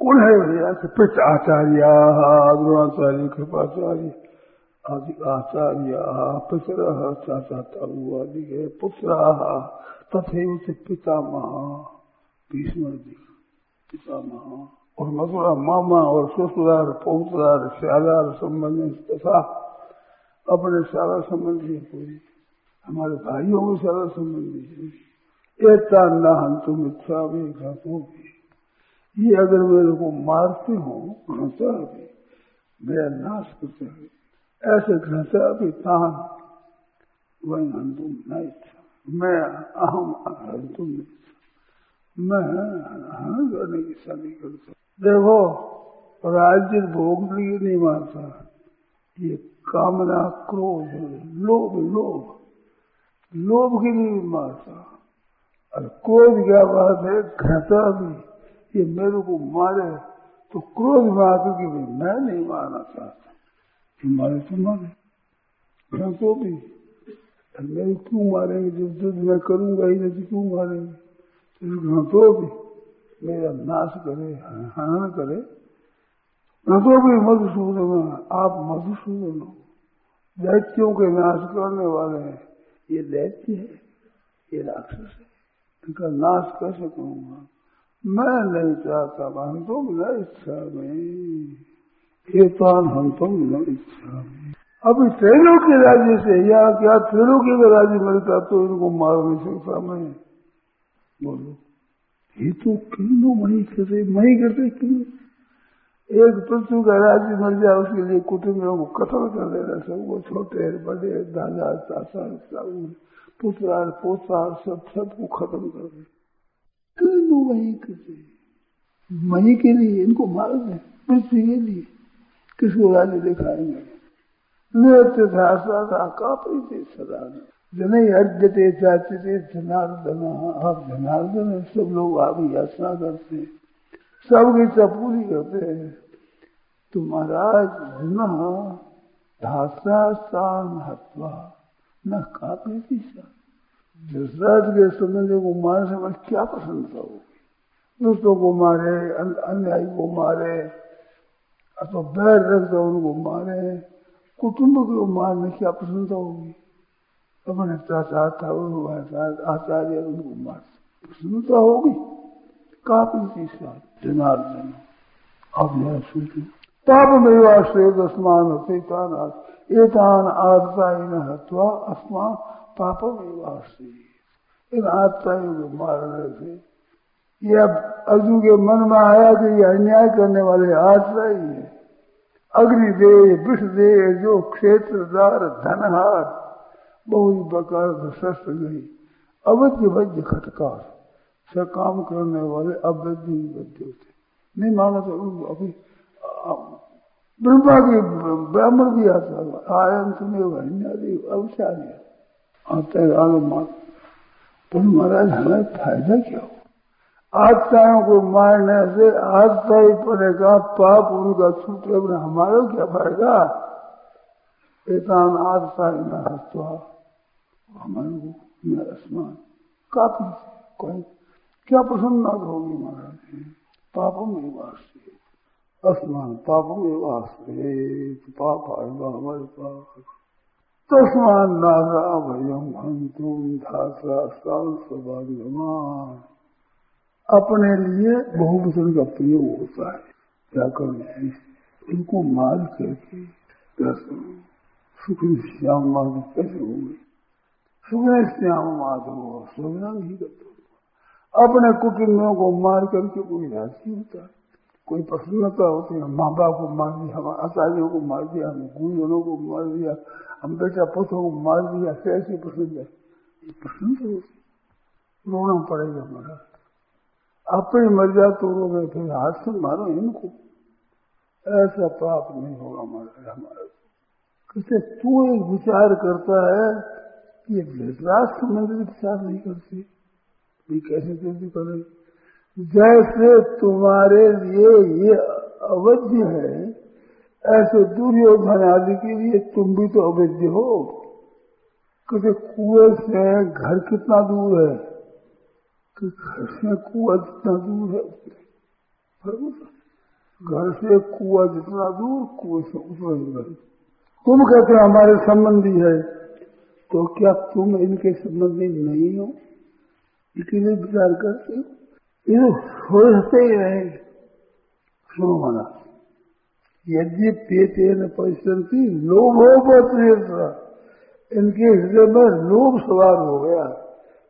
कौन है भैया पिच आचार्य? द्रोणाचार्य कृपाचार्य आदि आचार्य, पितर, चाचा आदि के पुत्र तथे से पितामह। भीष्म पितामह। और मथुरा मामा और ससुरार पौत्रार श्यालार संबंधी तथा अपने सारा संबंधी पूरी हमारे भाइयों में सारा संबंधी एकता न हम तुम इच्छा भी घातों भी। ये अगर मेरे को मारते हो, घाता भी, मेरा नाश करते हैं। ऐसे घृत अभी तान, वही हंतुम नहीं था। मैं अहम हंतुम नहीं मैं हन करने की इच्छा नहीं करता देखो राज्य भोग लिए नहीं मारता। ये कामना क्रोध लोभ लोभ। लोभ के लिए मारता। और क्रोध क्या बात है घृता भी, ये मेरे को मारे तो क्रोध में आकर के भी मैं नहीं मारना चाहता। मारे तो मारे। मैं तो भी। मेरे क्यों मारेंगे? जब युद्ध मैं करूँगा ही नहीं क्यों मारेंगे? तो तो भी। मेरा नाश करे हरण करे। तो भी मधुसूदन आप मधुसूदन हो। दैत्यों के नाश करने वाले हैं। ये दैत्य है, ये राक्षस है। इनका नाश कैसे करूँगा? मैं नहीं चाहता मान तो न इच्छा में। एतान हम तुम न इच्छा में। अभी त्रेलों के राज्य से, या क्या त्रेलों के राज्य मिलता तो इनको मार नहीं सकता मैं। बोलो। ये तो क्यों मही करते मही करते क्यों? एक पृथ्वी का राज्य मर जाए उसके लिए कुटुंबियों को कत्ल कर देना सब वो छोटे बड़े दादा, चाचा पुत्रार पोता, सब सबको खत्म कर दे। क्यों वही करते मही के लिए इनको मार दे पृथ्वी के लिए? किसको राज्य दिखाएँगे? नृत्य था सदा कापी थे सदा जने अर्जते चाचते जनार्दन। आप जनार्दन, सब लोग आप याचना करते हैं। सबकी इच्छा पूरी करते हैं। तो महाराज, न धासा स्थान हत्वा, न कापी थी दशरथ के संबंध को मारने से मैं क्या प्रसन्नता होगी दूसरों को मारे अन्यायी को मारे, अथवा बैर रख उनको मारे। कुटुंब को मारने की प्रसन्नता होगी चाचा था आचार्य उनको मार प्रसन्नता होगी। काफ़ी चीज़ का जनार्दन। अब यह सुनती पाप में आश्रय अस्मान होते एतान आदताइन हत्वा अस्मान पाप में आश्रय इन आदताओं को मारने से ये अब अर्जुन के मन में आया कि ये अन्याय करने वाले आश्रय ही। है अग्नि दे विष दे जो क्षेत्रदार धनहार बहुत प्रकार शस्त्र गई। अवध्य वज्य खटकार। से काम करने वाले अवैध वध्य होते नहीं माना तो अभी ब्रह्मा के ब्राह्मण भी आता आयन तुम्हें वन्यादि अवसारी। आता है, आगे मान तो महाराज, हमें फ़ायदा क्या हो आत्माओं को मारने से आत्मा ही पड़ेगा पाप, उनका छूट हमारा क्या फ़ायदा? एतान आत्मा ही हस्तवा हमारे न आसमान काफ़ी कोई क्या प्रसन्नता होगी महाराज? पापम वास्ते अस्मान पापम वास्ते पाप आएगा हमारे पास तस्मान नागा भयम हंतुम धात्रा सौभाग्यमान। अपने लिए बहुवचन का प्रयोग होता है, क्या करना इनको मार करके सुख श्याम माधव कैसे होंगे? श्याम माधव सुखना नहीं करते। अपने कुटुंबियों को मार करके कोई राज़ी होता है। कोई प्रसन्नता होती है माँ बाप को मार दिया हम आचार्यों को मार दिया हम गुरुजनों को मार दिया हम बेटा पुत्रों को मार दिया, कैसे प्रसन्न है? ये प्रसन्न होती रोना पड़ेगा हमारा। अपनी मर्यादा तोड़ोगे फिर हाथ से मारो इनको। ऐसा पाप नहीं होगा हमारा हमारा कहते तू एक विचार करता है ये धृतराज संबंधित विचार नहीं करती ये कैसे कैसे करे जैसे तुम्हारे लिए ये अवैध है, ऐसे दुर्योधन आदि के लिए तुम भी तो अवैध हो। क्योंकि कुएँ से घर कितना दूर है? कि घर से कुआ जितना दूर है घर से कुआ जितना दूर, कुएँ से उतना ही घर तुम कहते हो हमारे संबंधी है। तो क्या तुम इनके संबंधी नहीं हो? इसलिए विचार करते ये सोचते ही रहे। सुनो मना यदि पेते न परिश्रमती लोभोपत्र इनके हृदय में लोभ सवार हो गया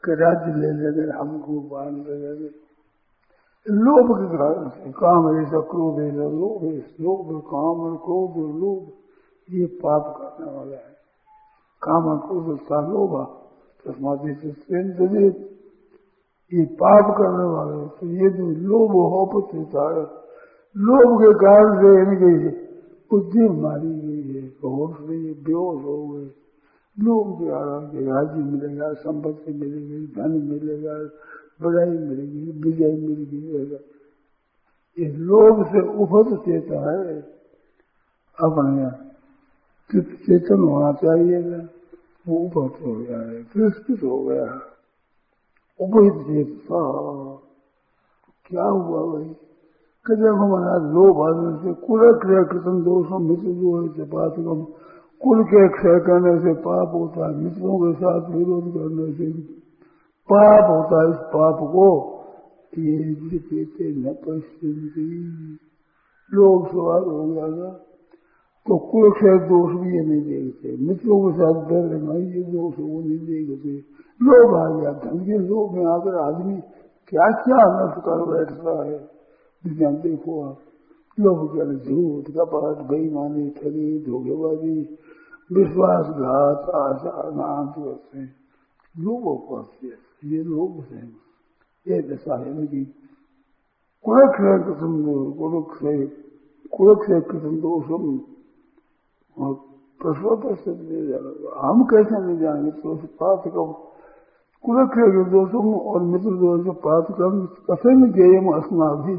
कि राज्य ले लेंगे, हमको बाँध ले लेंगे। लोभ के कारण से काम ऐसा क्रोध ऐसा लोभ लोभ, काम क्रोध लोभ, ये पाप करने वाला है। काम क्रोध लोभा तस्मादी से ये पाप करने वाले तो ये जो लोभ हो होता है लोभ के कारण से इनकी बुद्धि मारी गई है होश ये बेहोश हो गए लोभ के कारण के राज्य मिलेगा संपत्ति मिलेगी धन मिलेगा बड़ाई मिलेगी विजय मिलेगी ये लोभ से उपज चेता है अपने चित्त चेतन होना चाहिए। वो उपहत हो गया है, तिरस्कृत हो गया है। उपहित चेतता क्या हुआ भाई? को महाराज लोभ आदमी से कुल क्रिया कृतन दोषम मित्र जो है बात कम। कुल के क्षय करने से पाप होता है, मित्रों के साथ विरोध करने से पाप होता है। इस पाप को ये न पश्चिंती लोग सवाल हो गया ना तो कुल क्षय दोष भी ये नहीं देखते। मित्रों के साथ डर रहे ये दोष वो नहीं देखते। लोग आ गया, धन के लोग में आकर आदमी क्या क्या नष्ट कर बैठता है। दुनिया देखो आप लोग कर झूठ, कपट, बेईमानी, ठगी, धोखेबाजी, विश्वासघात आशा नाम करते लोगों को ये लोग हैं। ये दशा है इनकी कुलक्षय कृतम कुलक्षय कुलक्षय कृतम दोषम और प्रश्न से ले जाएगा। हम कैसे नहीं जाएँगे? तो पाठ कम कुलक्रिय के दोषों और मित्र दोष पाठ कम कसे में गए हम असना भी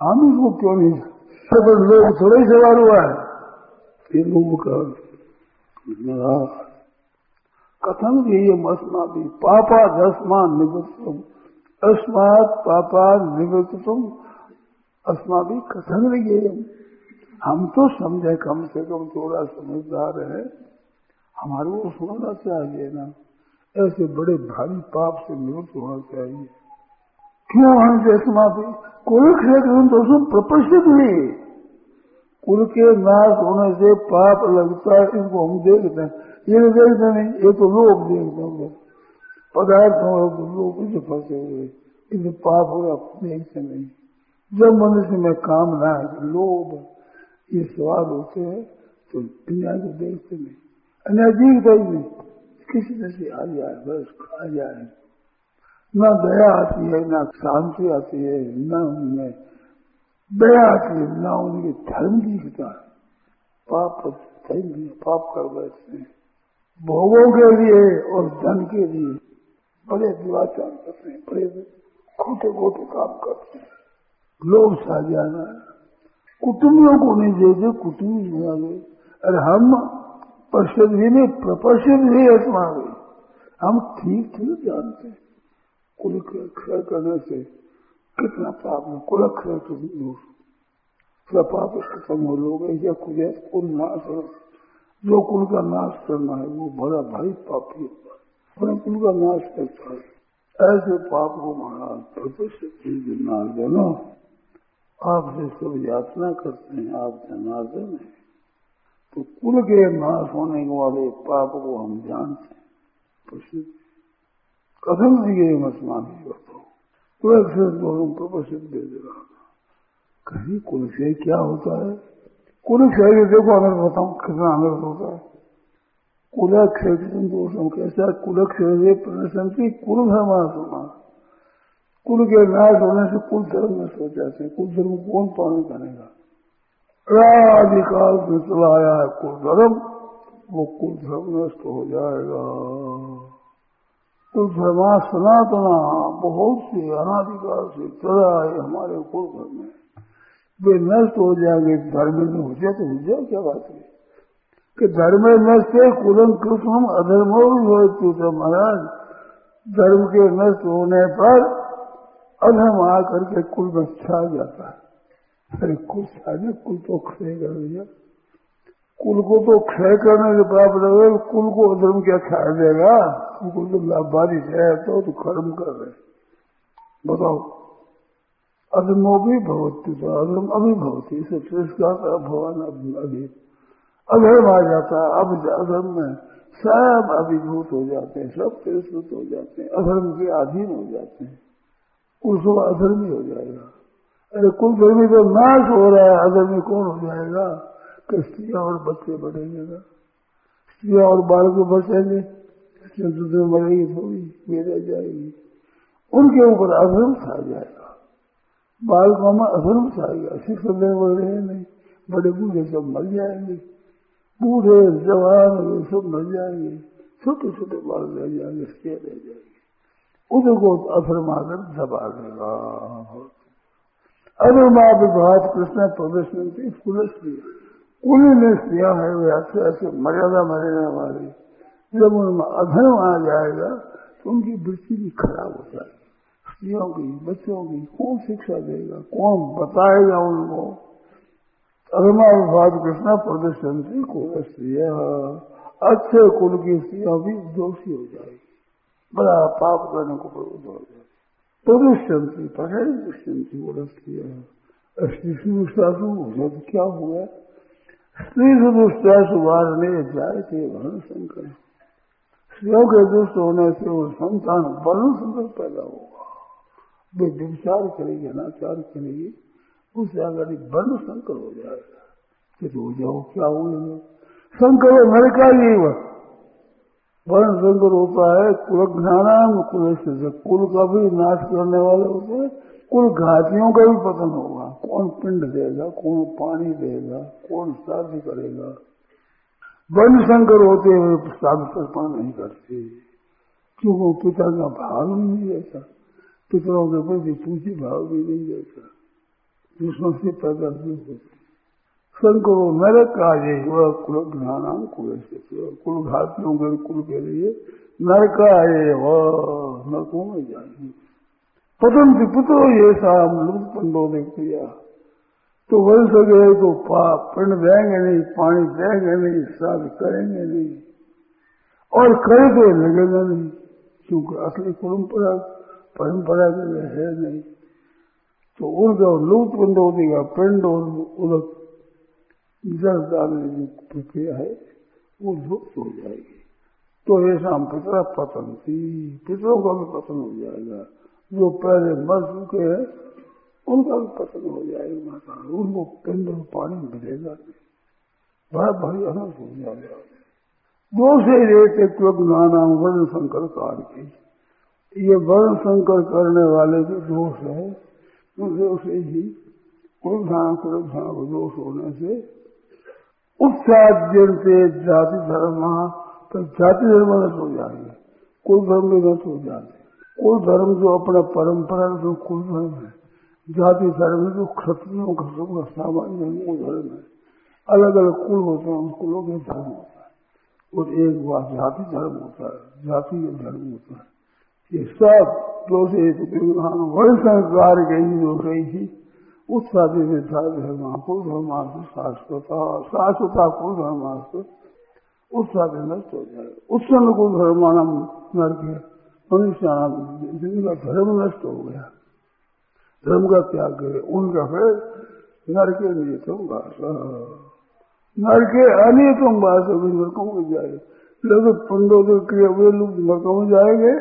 हम इसको क्यों नहीं? सबर लोग थोड़े सवार हुआ है। ये लोग का कथन भी ये मसना भी पापा दसमा निवृत्तम। अस्मात पापा निवृत्तम। अस्मा भी कथन ये हम तो समझे, कम से कम थोड़ा समझदार है। हमारे को सुनना चाहिए ना। ऐसे बड़े भारी पाप से निवृत्त होना चाहिए। क्यों हम जैसे माफ़ी? कुल क्षेत्र तो सब प्रपंचित हुई कुल के नाश होने से पाप लगता है इनको हम देखते हैं। ये देखते नहीं, ये तो लोग देखते हैं पदार्थों लोग इसे फंसे हुए। इसे पाप हो देखते नहीं जब मनुष्य में काम ना है, लोभ ये सवाल होते हैं तो दुनिया को देखते नहीं। अनजीक ही नहीं। किसी तरह से आ जाए, बस खा जाए। न दया आती है, ना शांति आती है, न उनमें दया आती है, न उनके धर्म दिखता है पाप धर्म पाप कर बैठते हैं। भोगों के लिए और धन के लिए। बड़े दुराचार करते हैं, बड़े खोटे खोटे काम करते हैं। लोग सा जाना कुटुंबियों को नहीं देते कुटुंबी आ गए अरे हम परिषद भी नहीं प्रपरिषद भी ऐसा आ गए हम ठीक ठीक जानते हैं? कुल क्षय करने से कितना पाप है? कुलक है तुम दोष क्या पाप खत्म हो लोग या कुछ कुल नाश हो। जो कुल का नाश करना है, वो बड़ा भारी पापी अपने कुल का नाश करता है। ऐसे पाप को महाराज प्रतिष्ठित जनार्दन आपसे सब याचना करते हैं, आप जनार्दन है तो कुल के नाश होने वाले पाप को हम जानते हैं। प्रसिद्ध कथम नहीं गए मसमान करता तो को प्रसिद्ध दे रहा था। कहीं कुल से क्या होता है? कुल क्षय देखो अनर्थ बताऊ कितना अनर्थ होता है। कुल क्षय दोषम कैसा, कुल क्षय प्रदर्शन कुल धर्म सुना कुल के नाश होने से कुल धर्म में सो जाते हैं। कुल धर्म कौन पालन करेगा? आदिकाल में चला आया है, कुल धर्म। वो कुल धर्म नष्ट हो जाएगा। कुल धर्मा सनातना, बहुत से अनाधिकार से चला है हमारे कुल धर्म में। वे नष्ट हो जाएँगे, धर्म में हो जाए तो हो जाए, क्या बात है? कि धर्म नष्ट है, कुलम कृष्ण अधर्मो महाराज। धर्म के नष्ट होने पर अधर्म आकर के कुल में छा जाता है। अरे कुल छा गया कुल तो क्षय कर दिया। कुल को तो क्षय करने के बराबर है कुल को अधर्म क्या खा देगा? कुल तो लाभवादी है तो, तो कर्म कर रहे बताओ। अधमो भी भवती तो अधर्म अभी भवती इसे तिरस्कार भगवान अभी अधर्म आ जाता है। अब अधर्म में सब अभिभूत हो जाते हैं सब तिरस्कृत हो जाते हैं अधर्म के अधीन हो जाते हैं। उसको अधर्मी हो जाएगा। अरे कुल धर्मी तो नाश हो रहा है अधर्मी कौन हो जाएगा? कि स्त्रियाँ और बच्चे बढ़ेंगे ना। स्त्रियाँ और बालक बचेंगे दूसरे मरेगी थोड़ी, ये रह जाएगी। उनके ऊपर अधर्म छा जाएगा। बालकों में अधर्म छाएगा सिख बड़े बड़े नहीं। बड़े बूढ़े सब मर जाएँगे। बूढ़े जवान सब मर जाएँगे। छोटे छोटे बाल रह जाएँगे स्टे रह जाएँगे। उनको अधर्म आकर दबा देगा। अधर्मा विभाग कृष्ण प्रदर्शन की पुलिस कुल ने किया है, वे ऐसे ऐसे मर्यादा मरने वाले जब उनमें अधर्म आ जाएगा तो उनकी वृत्ति भी खराब हो जाएगी। स्त्रियों की, बच्चों की कौन शिक्षा देगा? कौन बताएगा उनको? अधर्माविभाग कृष्णा प्रदर्शन स्त्रिया अच्छे कुल की स्त्रियाँ भी दोषी हो जाएगी। बड़ा पाप करने को प्रवृत्त हो जाएगी प्रदुष्यंती पढ़े दुष्यंती कुल स्त्रिया स्त्री दुष्टासु तो क्या हुआ स्त्री से दुष्टासु वारने जाए थे वर्ण शंकर स्त्रियों के दुष्ट होने से वो संतान वर्ण संकर पैदा होगा वे व्यविचार करेगी अनाचार करेगी उससे आगे वर्ण संकर हो जाएगा कि हो जाओ क्या हुए संकर हो नरका ही वह वर्ण संकर होता है, कुल ज्ञानाम कुल से कुल का भी नाश करने वाले होते हैं, कुल घातियों का भी पतन होगा। कौन पिंड देगा, कौन पानी देगा, कौन शादी करेगा? वर्ण शंकर होते हुए शादी तर्पण नहीं करते। क्योंकि पिता का भाव भी नहीं रहता पितरों के प्रति पूछी भाव भी नहीं रहता दूसरों से पैदा नहीं होती। संकरो नरक का ये वह कुल ज्ञानाम कुल कुल घातियों के कुल के लिए नरक आए वह नरकों में जाएँगे पतंत पुत्रो ये साम लुप्त पंडो ने किया तो वंश गए तो पाप पिंड देंगे नहीं, पानी देंगे नहीं साध करेंगे नहीं। और करे तो लगेगा नहीं, क्योंकि असली परंपरा परंपरा के लिए है नहीं। तो उनका लुप्त हो देगा पिंड और उलट जल डालने की प्रक्रिया है, वो लुप्त हो जाएगी। तो ऐसा पितरा पतन थी, पितरों का भी पतन हो जाएगा। जो पहले मर चुके हैं, उनका भी पतन हो जाएगा, माता। उनको पिंड और पानी मिलेगा नहीं। बड़ा भारी अनर्थ हो जाएगा। दो से रेत एक नाना वर्ण शंकर कार की ये वर्ण संकर करने वाले जो दोष है उसे ही कुलधान कुलधान को दोष होने से से जाति धर्म तो जाति धर्म नष्ट हो जाएँगे। कुल धर्म भी नष्ट हो जाते कुल धर्म जो अपना परंपरा जो कुल धर्म है, जाति धर्म जो क्षत्रियों का सामान्य वो धर्म है अलग अलग कुल होते हैं, उन कुलों के धर्म होता है। और एक बात, जाति धर्म होता है, जाति धर्म होता है। ये सब दोषे वही संस्कार गई, जो गई थी। उस शादी में था धर्मा को धर्मार्थ शाश्वता शाश्वता को धर्मार्थ उस शादी नष्ट हो जाए समय को धर्मानम नर के मनुष्य जिनका धर्म नष्ट हो गया धर्म का त्याग करे उनका फिर नर के नियतम वास नर के अनियतम वास नरकों में जाए लोग पंडोदर के वे लोग नरकों में जाएँगे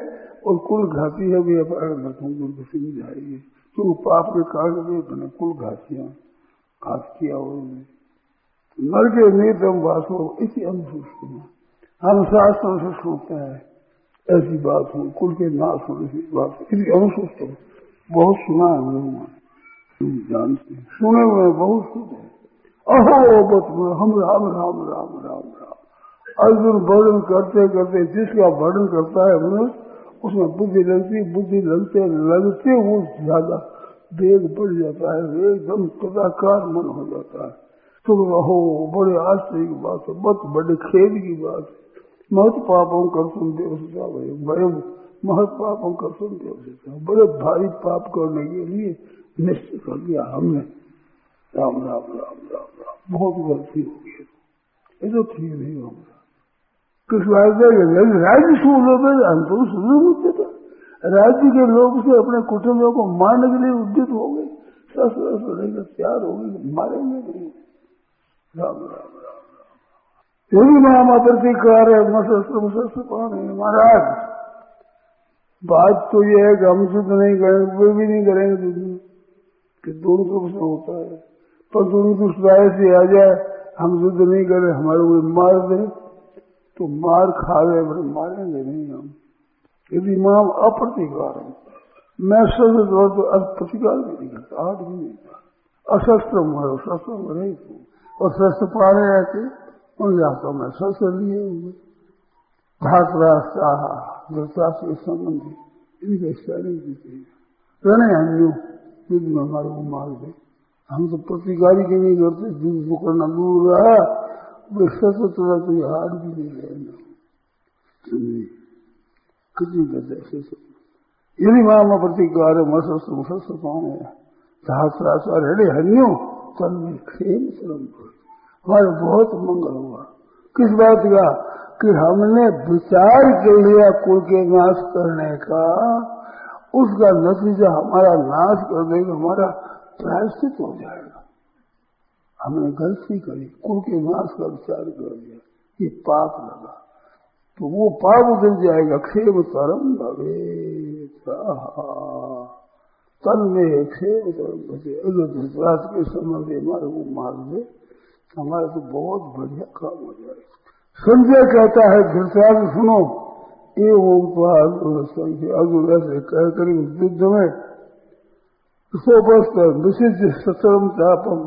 और कुल घाती है भी नरकों में घुसी में जाएगी तो पाप के कारण भी बने कुल घातियाँ घात किया उन्होंने नर के नियतम वास इसी अनुसूचित में हम शास्त्र से सुनते हैं, ऐसी बात हो, कुल के नाश होने की। बात इसी अनुसूचित बहुत सुना है मैंने जानते सुने हुए बहुत सुने अहो बत में, हम राम राम राम राम राम। अर्जुन वर्णन करते करते जिसका वर्णन करता है मनुष्य उसमें बुद्धि लगती, बुद्धि लगते लगते वो ज़्यादा वेग बढ़ जाता है, एकदम कदाकार मन हो जाता है। तुम रहो, बड़े आश्चर्य की बात है बहुत बड़े खेद की बात है। महत पापों कर सुन भाई, बड़े महत पापों का सुन देवता बड़े भारी पाप करने के लिए निश्चित कर दिया हमने। राम राम राम राम राम। बहुत गलती हो गई ये तो ठीक नहीं होगा। किस राज्य राज्य सुन लो हम तो सुन होते थे। राज्य के लोग से अपने कुटुंबों को मारने के लिए उद्यत हो गए। शस्त्र शस्त्र तैयार हो गए, मारेंगे नहीं। राम राम राम यही नाम अप्रतिकार है महाराज, बात तो यह है कि हम शुद्ध नहीं करेंगे वे भी नहीं करेंगे युद्ध कि दोनों को प्रश्न होता है। पर दोनों दुष्ट से आ जाए, हम युद्ध नहीं करें, हमारे को मार दे तो मार खा गए बड़े मारेंगे नहीं हम। यदि माम अप्रतिकार मैं शस्त्र द्वारा तो प्रतिकार भी नहीं करता, आठ भी नहीं था अशस्त्र मारो शस्त्र मरे और शस्त्र पाने आते उन जाता मैं शस्त्र लिए हुए। धातराष्ट्रा धृतराष्ट्र के संबंधी इनके सैनिक भी चाहिए कहने अन्यों युद्ध में हमारे को मार दे हम तो प्रतिकारी के नहीं करते युद्ध को करना दूर रहा तो कितनी करते यदि माम प्रतिकार मशस्त्र मशस्त्र कौन है सहस्राचार हरे हन्यो, तन में खेम श्रम हमारे बहुत मंगल हुआ। किस बात का? कि हमने विचार कर लिया कुल के नाश करने का। उसका नतीजा हमारा नाश कर देगा, हमारा प्रायश्चित हो जाएगा। हमने गलती करी, कुल के नाश का विचार कर लिया। ये पाप लगा। तो वो पाप उतर जाएगा। खेम तरम भवे तन में खेम तरम अगर धृतराज के संबंध हमारे को मार दे हमारा तो बहुत बढ़िया काम हो जाए। संजय कहता है, धृतराज, सुनो। ये अर्जुन ऐसे कह कर युद्ध में। सोपस्त विशिष्ट ससरम चापम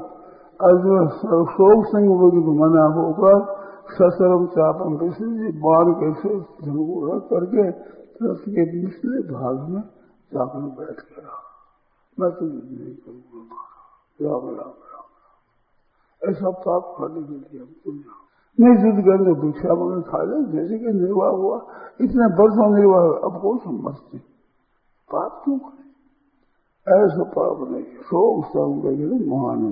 अर्जुन शोक संग मना होकर ससरम चापम जी बाण कैसे रख करके रथ के पिछले भाग में चाप में बैठ गया। मैं तो युद्ध नहीं करूँगा। राम राम राम। ऐसा पाप करने के लिए हम तुम जाओ नहीं युद्ध करने, भिक्षा मगर खा ले जैसे कि निर्वाह हुआ। इतने वर्षों निर्वाह अब कौन समझते? पाप क्यों करे? ऐसा पाप नहीं शोक संवेद महान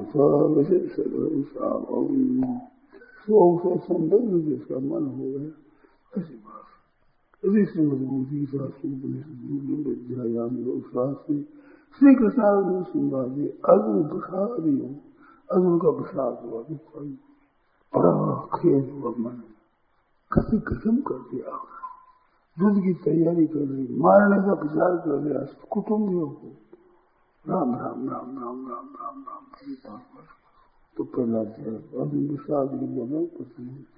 वैसे शोक से संवेद जिसका मन हो गया ऐसी बात श्री कृष्ण अर्जुन प्रसाद अर्जुन का प्रसाद हुआ दुख बड़ा खेद हुआ मन कभी कसम कर दिया युद्ध की तैयारी कर रही मारने का विचार कर लिया कुटुंबियों को राम राम राम राम राम राम राम तो पहला अर्जुन विषाद बोलो पत्नी